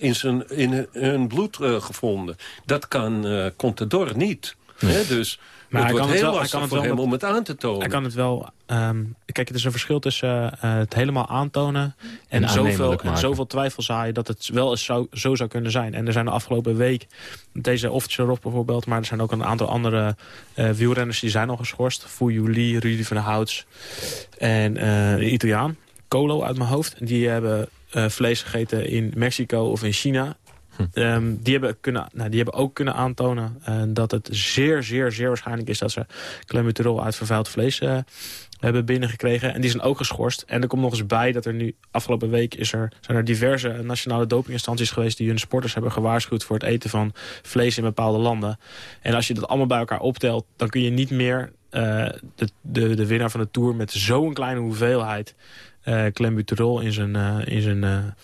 in, zijn, in hun bloed gevonden. Dat kan Contador niet. Hè? Dus maar het wordt heel wel, lastig voor hem om het aan te tonen. Hij kan het wel... Um, kijk, het is een verschil tussen uh, het helemaal aantonen... en, en zoveel, en zoveel twijfel zaaien dat het wel eens zo, zo zou kunnen zijn. En er zijn de afgelopen week... deze Ovtcharov bijvoorbeeld... maar er zijn ook een aantal andere uh, wielrenners die zijn al geschorst. Fouillouli, Rudy van der Houts en uh, de Italiaan. Colo uit mijn hoofd. Die hebben vlees gegeten in Mexico of in China. Ehm, die, hebben kunnen, nou, die hebben ook kunnen aantonen uh, dat het zeer, zeer, zeer waarschijnlijk is... dat ze clenbuterol uit vervuild vlees uh, hebben binnengekregen. En die zijn ook geschorst. En er komt nog eens bij dat er nu afgelopen week is er, zijn er diverse nationale dopinginstanties geweest... die hun sporters hebben gewaarschuwd voor het eten van vlees in bepaalde landen. En als je dat allemaal bij elkaar optelt, dan kun je niet meer uh, de, de, de winnaar van de Tour... met zo'n kleine hoeveelheid uh, in zijn, uh, in zijn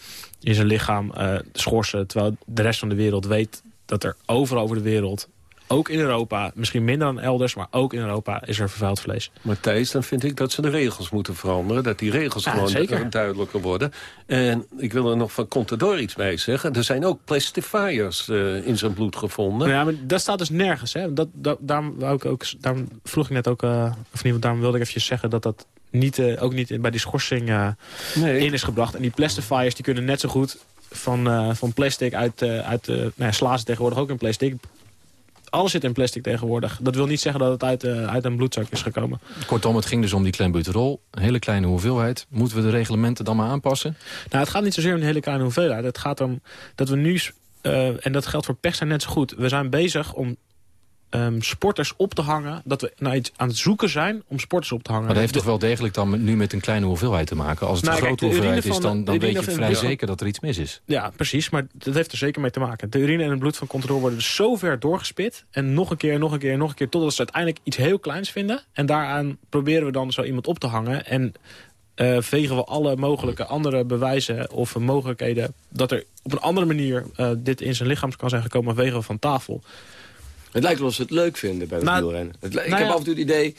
in zijn lichaam schorsen. Terwijl de rest van de wereld weet dat er overal over de wereld ook in Europa, misschien minder dan elders... maar ook in Europa is er vervuild vlees. Maar Thijs, dan vind ik dat ze de regels moeten veranderen. Dat die regels gewoon zeker. duidelijker worden. En ik wil er nog van Contador iets bij zeggen. Er zijn ook plastifiers in zijn bloed gevonden. Ja, maar dat staat dus nergens. Hè? Dat, dat, daarom, wou ik ook, daarom vroeg ik net ook... Of niet, daarom wilde ik even zeggen dat dat niet, uh, ook niet bij die schorsing uh, nee. in is gebracht. En die plastifiers die kunnen net zo goed van, uh, van plastic uit... uit nou ja, sla ze tegenwoordig ook in plastic. Alles zit in plastic tegenwoordig. Dat wil niet zeggen dat het uit, uit een bloedzak is gekomen. Kortom, het ging dus om die clenbuterol. Een hele kleine hoeveelheid. Moeten we de reglementen dan maar aanpassen? Nou, het gaat niet zozeer om een hele kleine hoeveelheid. Het gaat om dat we nu... en dat geldt voor pech net zo goed. We zijn bezig om um, sporters op te hangen. Dat we nou iets aan het zoeken zijn om sporters op te hangen. Maar dat heeft toch wel degelijk dan nu met een kleine hoeveelheid te maken? Als het nou, een grote hoeveelheid is, dan, dan weet je vrij zeker dat er iets mis is. Ja, precies. Maar dat heeft er zeker mee te maken. De urine en het bloed van controle worden dus zo ver doorgespit. En nog een keer, nog een keer, nog een keer. Totdat ze uiteindelijk iets heel kleins vinden. En daaraan proberen we dan zo iemand op te hangen. En uh, vegen we alle mogelijke andere bewijzen of mogelijkheden... dat er op een andere manier uh, dit in zijn lichaam kan zijn gekomen... vegen we van tafel. Het lijkt wel of ze het leuk vinden bij het nou, wielrennen. Het, ik nou heb af en toe het idee...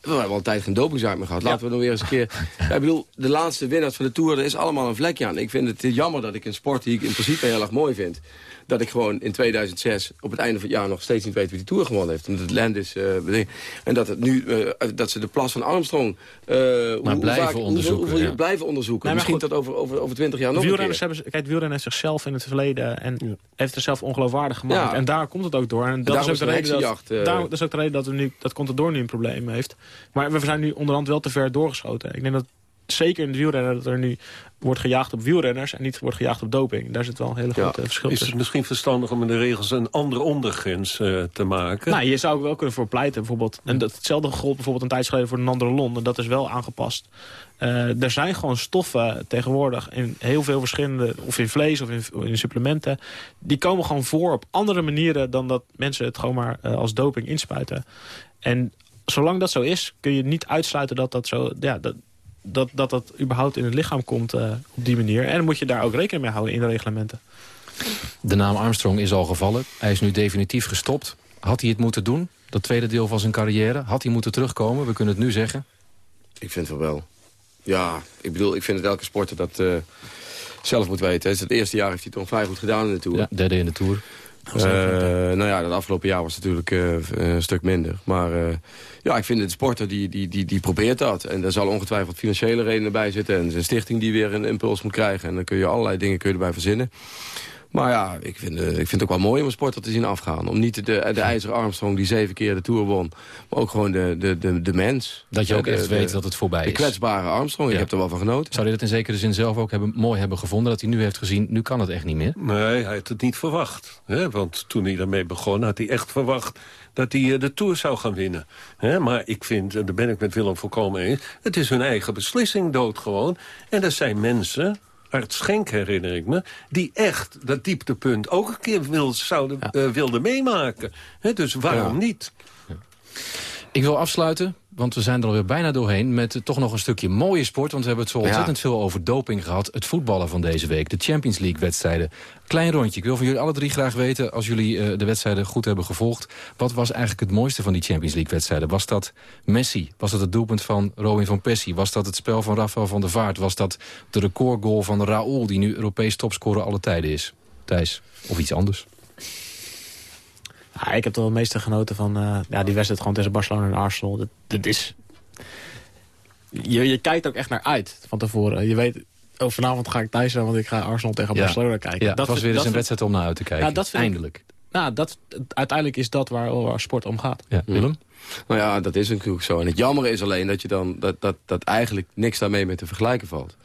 We hebben al een tijd geen dopingzaak meer gehad. Laten we nog weer eens een keer... ja, ik bedoel, de laatste winnaars van de Tour, er is allemaal een vlekje aan. Ik vind het jammer dat ik een sport die ik in principe heel erg mooi vind dat ik gewoon in 2006 op het einde van het jaar nog steeds niet weet wie de Tour gewonnen heeft. Omdat het land is. Uh, en dat, het nu, uh, dat ze de plas van Armstrong uh, maar blijven vaak, onderzoeken. Hoeveel, ja. blijven onderzoeken. Nee, Misschien goed, dat over, over, over 20 jaar nog wielrenners hebben, Kijk, wielrennen heeft zichzelf in het verleden en ja. heeft zichzelf ongeloofwaardig gemaakt. Ja. En daar komt het ook door. En dat, is ook, de reden dat, daar, dat is ook de reden dat, we nu, dat Contador nu een probleem heeft. Maar we zijn nu onderhand wel te ver doorgeschoten. Ik denk dat zeker in de wielrennen dat er nu wordt gejaagd op wielrenners en niet wordt gejaagd op doping. Daar zit wel een hele grote ja. verschil Is het misschien verstandig om in de regels een andere ondergrens uh, te maken? Nou, je zou ook wel kunnen voor pleiten bijvoorbeeld. En dat, hetzelfde gold bijvoorbeeld een tijd geleden voor de Nandrolon. En dat is wel aangepast. Uh, er zijn gewoon stoffen tegenwoordig in heel veel verschillende... of in vlees of in, in, supplementen... die komen gewoon voor op andere manieren... dan dat mensen het gewoon maar uh, als doping inspuiten. En zolang dat zo is, kun je niet uitsluiten dat dat zo... Ja, dat, dat, dat dat überhaupt in het lichaam komt uh, op die manier. En dan moet je daar ook rekening mee houden in de reglementen. De naam Armstrong is al gevallen. Hij is nu definitief gestopt. Had hij het moeten doen, dat tweede deel van zijn carrière? Had hij moeten terugkomen? We kunnen het nu zeggen. Ik vind het wel. Ja, ik bedoel, ik vind dat elke sporter dat uh, zelf moet weten. Het, het eerste jaar heeft hij toch vrij goed gedaan in de Tour. Ja, derde in de Tour. Uh, nou ja, het afgelopen jaar was het natuurlijk uh, een stuk minder. Maar uh, ja, ik vind het sporter die, die, die, die probeert dat. En daar zal ongetwijfeld financiële redenen bij zitten. En een stichting die weer een impuls moet krijgen. En dan kun je allerlei dingen kun je erbij verzinnen. Maar ja, ik vind, uh, ik vind het ook wel mooi om een sporter te zien afgaan. Om niet de, de ijzeren Armstrong die zeven keer de Tour won. Maar ook gewoon de, de, de, de mens. Dat je ook de, echt weet dat het voorbij is. De kwetsbare Armstrong, Ja. ik heb er wel van genoten. Zou hij dat in zekere zin zelf ook hebben, mooi hebben gevonden? Dat hij nu heeft gezien, nu kan het echt niet meer? Nee, hij had het niet verwacht. Hè? Want toen hij ermee begon, had hij echt verwacht dat hij eh, de Tour zou gaan winnen. Hè? Maar ik vind, en daar ben ik met Willem volkomen eens... het is hun eigen beslissing doodgewoon. En er zijn mensen... Art Schenk herinner ik me, die echt dat dieptepunt ook een keer wil, zouden, eh, wilde meemaken. Dus waarom niet? Ik wil afsluiten, want we zijn er alweer bijna doorheen... met eh, toch nog een stukje mooie sport. Want we hebben het zo ontzettend veel over doping gehad. Het voetballen van deze week, de Champions League-wedstrijden. Klein rondje. Ik wil van jullie alle drie graag weten... als jullie eh, de wedstrijden goed hebben gevolgd... wat was eigenlijk het mooiste van die Champions League-wedstrijden? Was dat Messi? Was dat het doelpunt van Robin van Persie? Was dat het spel van Rafael van der Vaart? Was dat de recordgoal van Raúl... die nu Europees topscorer alle tijden is? Thijs, of iets anders? Ja, ik heb toch het meeste genoten van eh, ja, die wedstrijd gewoon tussen Barcelona en Arsenal. Dat, dat is... Je, je kijkt ook echt naar uit van tevoren. Je weet, oh, vanavond ga ik thuis zijn, want ik ga Arsenal tegen Ja. Barcelona kijken. Ja, dat was weer eens een wedstrijd om naar uit te kijken. Ja, dat vind ik- Eindelijk. Nou, dat, uiteindelijk is dat waar, waar sport om gaat. Ja, Willem? Nou ja, dat is natuurlijk zo. En het jammer is alleen dat, je dan, dat, dat, dat eigenlijk niks daarmee mee te vergelijken valt.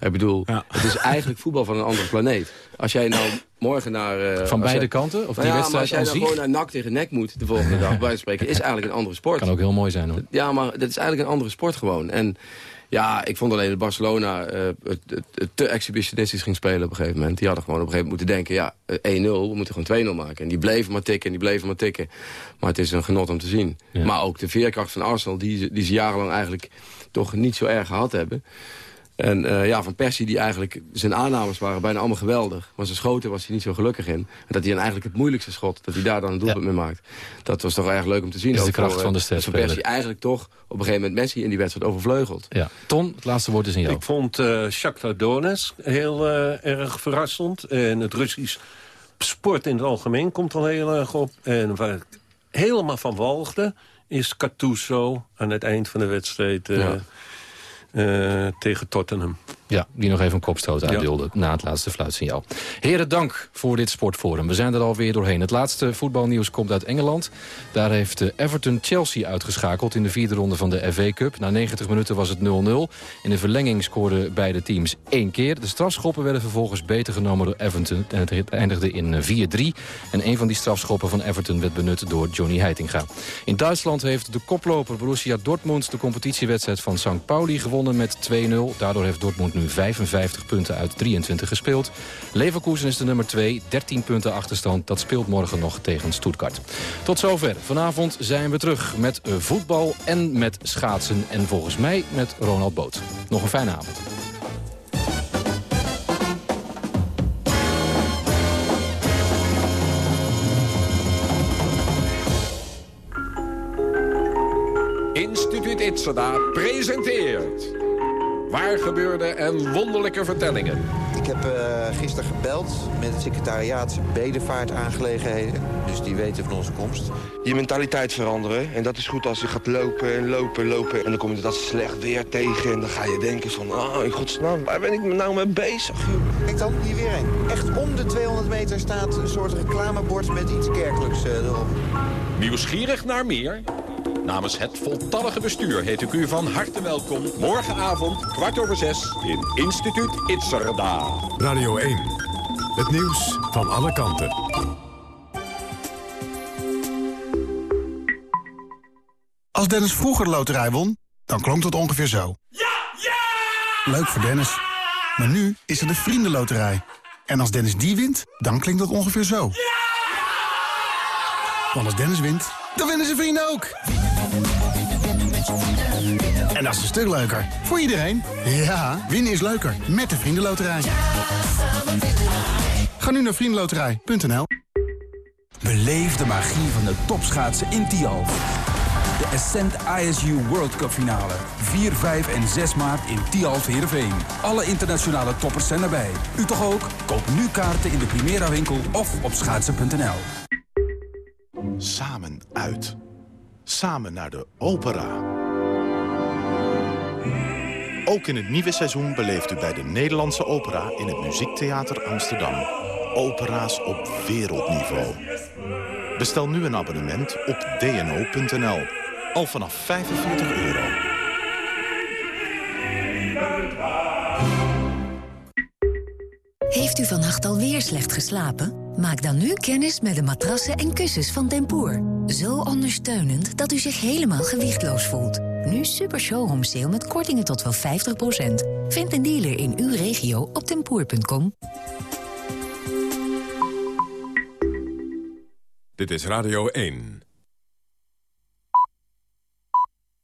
Ik bedoel, het is eigenlijk voetbal van een andere planeet. Als jij nou morgen naar... eh, Van beide jij- kanten? Of Nou die ja, wedstrijd als jij zich? gewoon naar NAC tegen nek moet de volgende dag, bij spreken, is eigenlijk een andere sport. Kan ook heel mooi zijn, hoor. Ja, maar dat is eigenlijk een andere sport gewoon. En ja, ik vond alleen dat Barcelona eh, het, het- het te exhibitionistisch ging spelen op een gegeven moment. Die hadden gewoon op een gegeven moment moeten denken, ja, eh, 1-0, we moeten gewoon 2-0 maken. En die bleven maar tikken en die bleven maar tikken. Maar het is een genot om te zien. Maar ook de veerkracht van Arsenal, die, die ze jarenlang eigenlijk toch niet zo erg gehad hebben. En eh, ja, Van Persie, die eigenlijk zijn aannames waren bijna allemaal geweldig. Maar zijn schoten was hij niet zo gelukkig in. En dat hij dan eigenlijk het moeilijkste schot, dat hij daar dan een doelpunt mee maakt. Dat was toch erg leuk om te zien. Is de kracht voor, van de eh, dat Van. Persie eigenlijk toch op een gegeven moment Messi in die wedstrijd overvleugelt. Ja. Ton, het laatste woord is in jou. Ik vond eh Shakhtar Donetsk heel eh, erg verrassend. En het Russisch sport in het algemeen komt al heel erg op. En waar ik helemaal van walgde is Gattuso aan het eind van de wedstrijd eh, Ja. Eh, tegen Tottenham. Ja, die nog even een kopstoot uitdeelde na het laatste fluitsignaal. Heren, dank voor dit sportforum. We zijn er alweer doorheen. Het laatste voetbalnieuws komt uit Engeland. Daar heeft eh, Everton Chelsea uitgeschakeld in de vierde ronde van de FA Cup. Na 90 minuten was het 0-0. In de verlenging scoorden beide teams één keer. De strafschoppen werden vervolgens beter genomen door Everton. En het eindigde in eh, 4-3. En een van die strafschoppen van Everton werd benut door Johnny Heitinga. In Duitsland heeft de koploper Borussia Dortmund... de competitiewedstrijd van St. Pauli gewonnen met 2-0. Daardoor heeft Dortmund nu 55 punten uit 23 gespeeld. Leverkusen is de nummer 2, 13 punten achterstand. Dat speelt morgen nog tegen Stuttgart. Tot zover. Vanavond zijn we terug met eh, voetbal en met schaatsen. En volgens mij met Ronald Boot. Nog een fijne avond. Instituut Itzada presenteert... Waar gebeurde en wonderlijke vertellingen. Ik heb eh, gisteren gebeld met het secretariaat bedevaartaangelegenheden. Dus die weten van onze komst. Je mentaliteit veranderen. En dat is goed als je gaat lopen en lopen, lopen. En dan kom je dat slecht weer tegen. En dan ga je denken van, ah, in godsnaam, waar ben ik me nou mee bezig? joh? Kijk dan, hier weer een. Echt om de 200 meter staat een soort reclamebord met iets kerkelijks eh, erop. Nieuwsgierig naar meer? Namens het voltallige bestuur heet ik u van harte welkom... morgenavond, kwart over zes, in Instituut Itzerda. Radio 1. Het nieuws van alle kanten. Als Dennis vroeger de loterij won, dan klonk dat ongeveer zo. Leuk voor Dennis. Maar nu is er de Vriendenloterij. En als Dennis die wint, dan klinkt dat ongeveer zo. Want als Dennis wint, dan winnen zijn vrienden ook. En dat is een stuk leuker. Voor iedereen. Ja, winnen is leuker. Met de Vriendenloterij. Ga nu naar vriendenloterij.nl Beleef de magie van de topschaatsen in Tialf. De Ascent ISU World Cup finale. 4, 5 en 6 maart in Tialf Heerenveen. Alle internationale toppers zijn erbij. U toch ook? Koop nu kaarten in de Primera winkel of op schaatsen.nl. Samen uit. Samen naar de opera. Ook in het nieuwe seizoen beleeft u bij de Nederlandse Opera in het Muziektheater Amsterdam... opera's op wereldniveau. Bestel nu een abonnement op dno.nl. Al vanaf 45 euro. Heeft u vannacht alweer slecht geslapen? Maak dan nu kennis met de matrassen en kussens van Tempoor. Zo ondersteunend dat u zich helemaal gewichtloos voelt. Nu super showroom sale met kortingen tot wel 50%. Vind een dealer in uw regio op tempoor.com. Dit is Radio 1.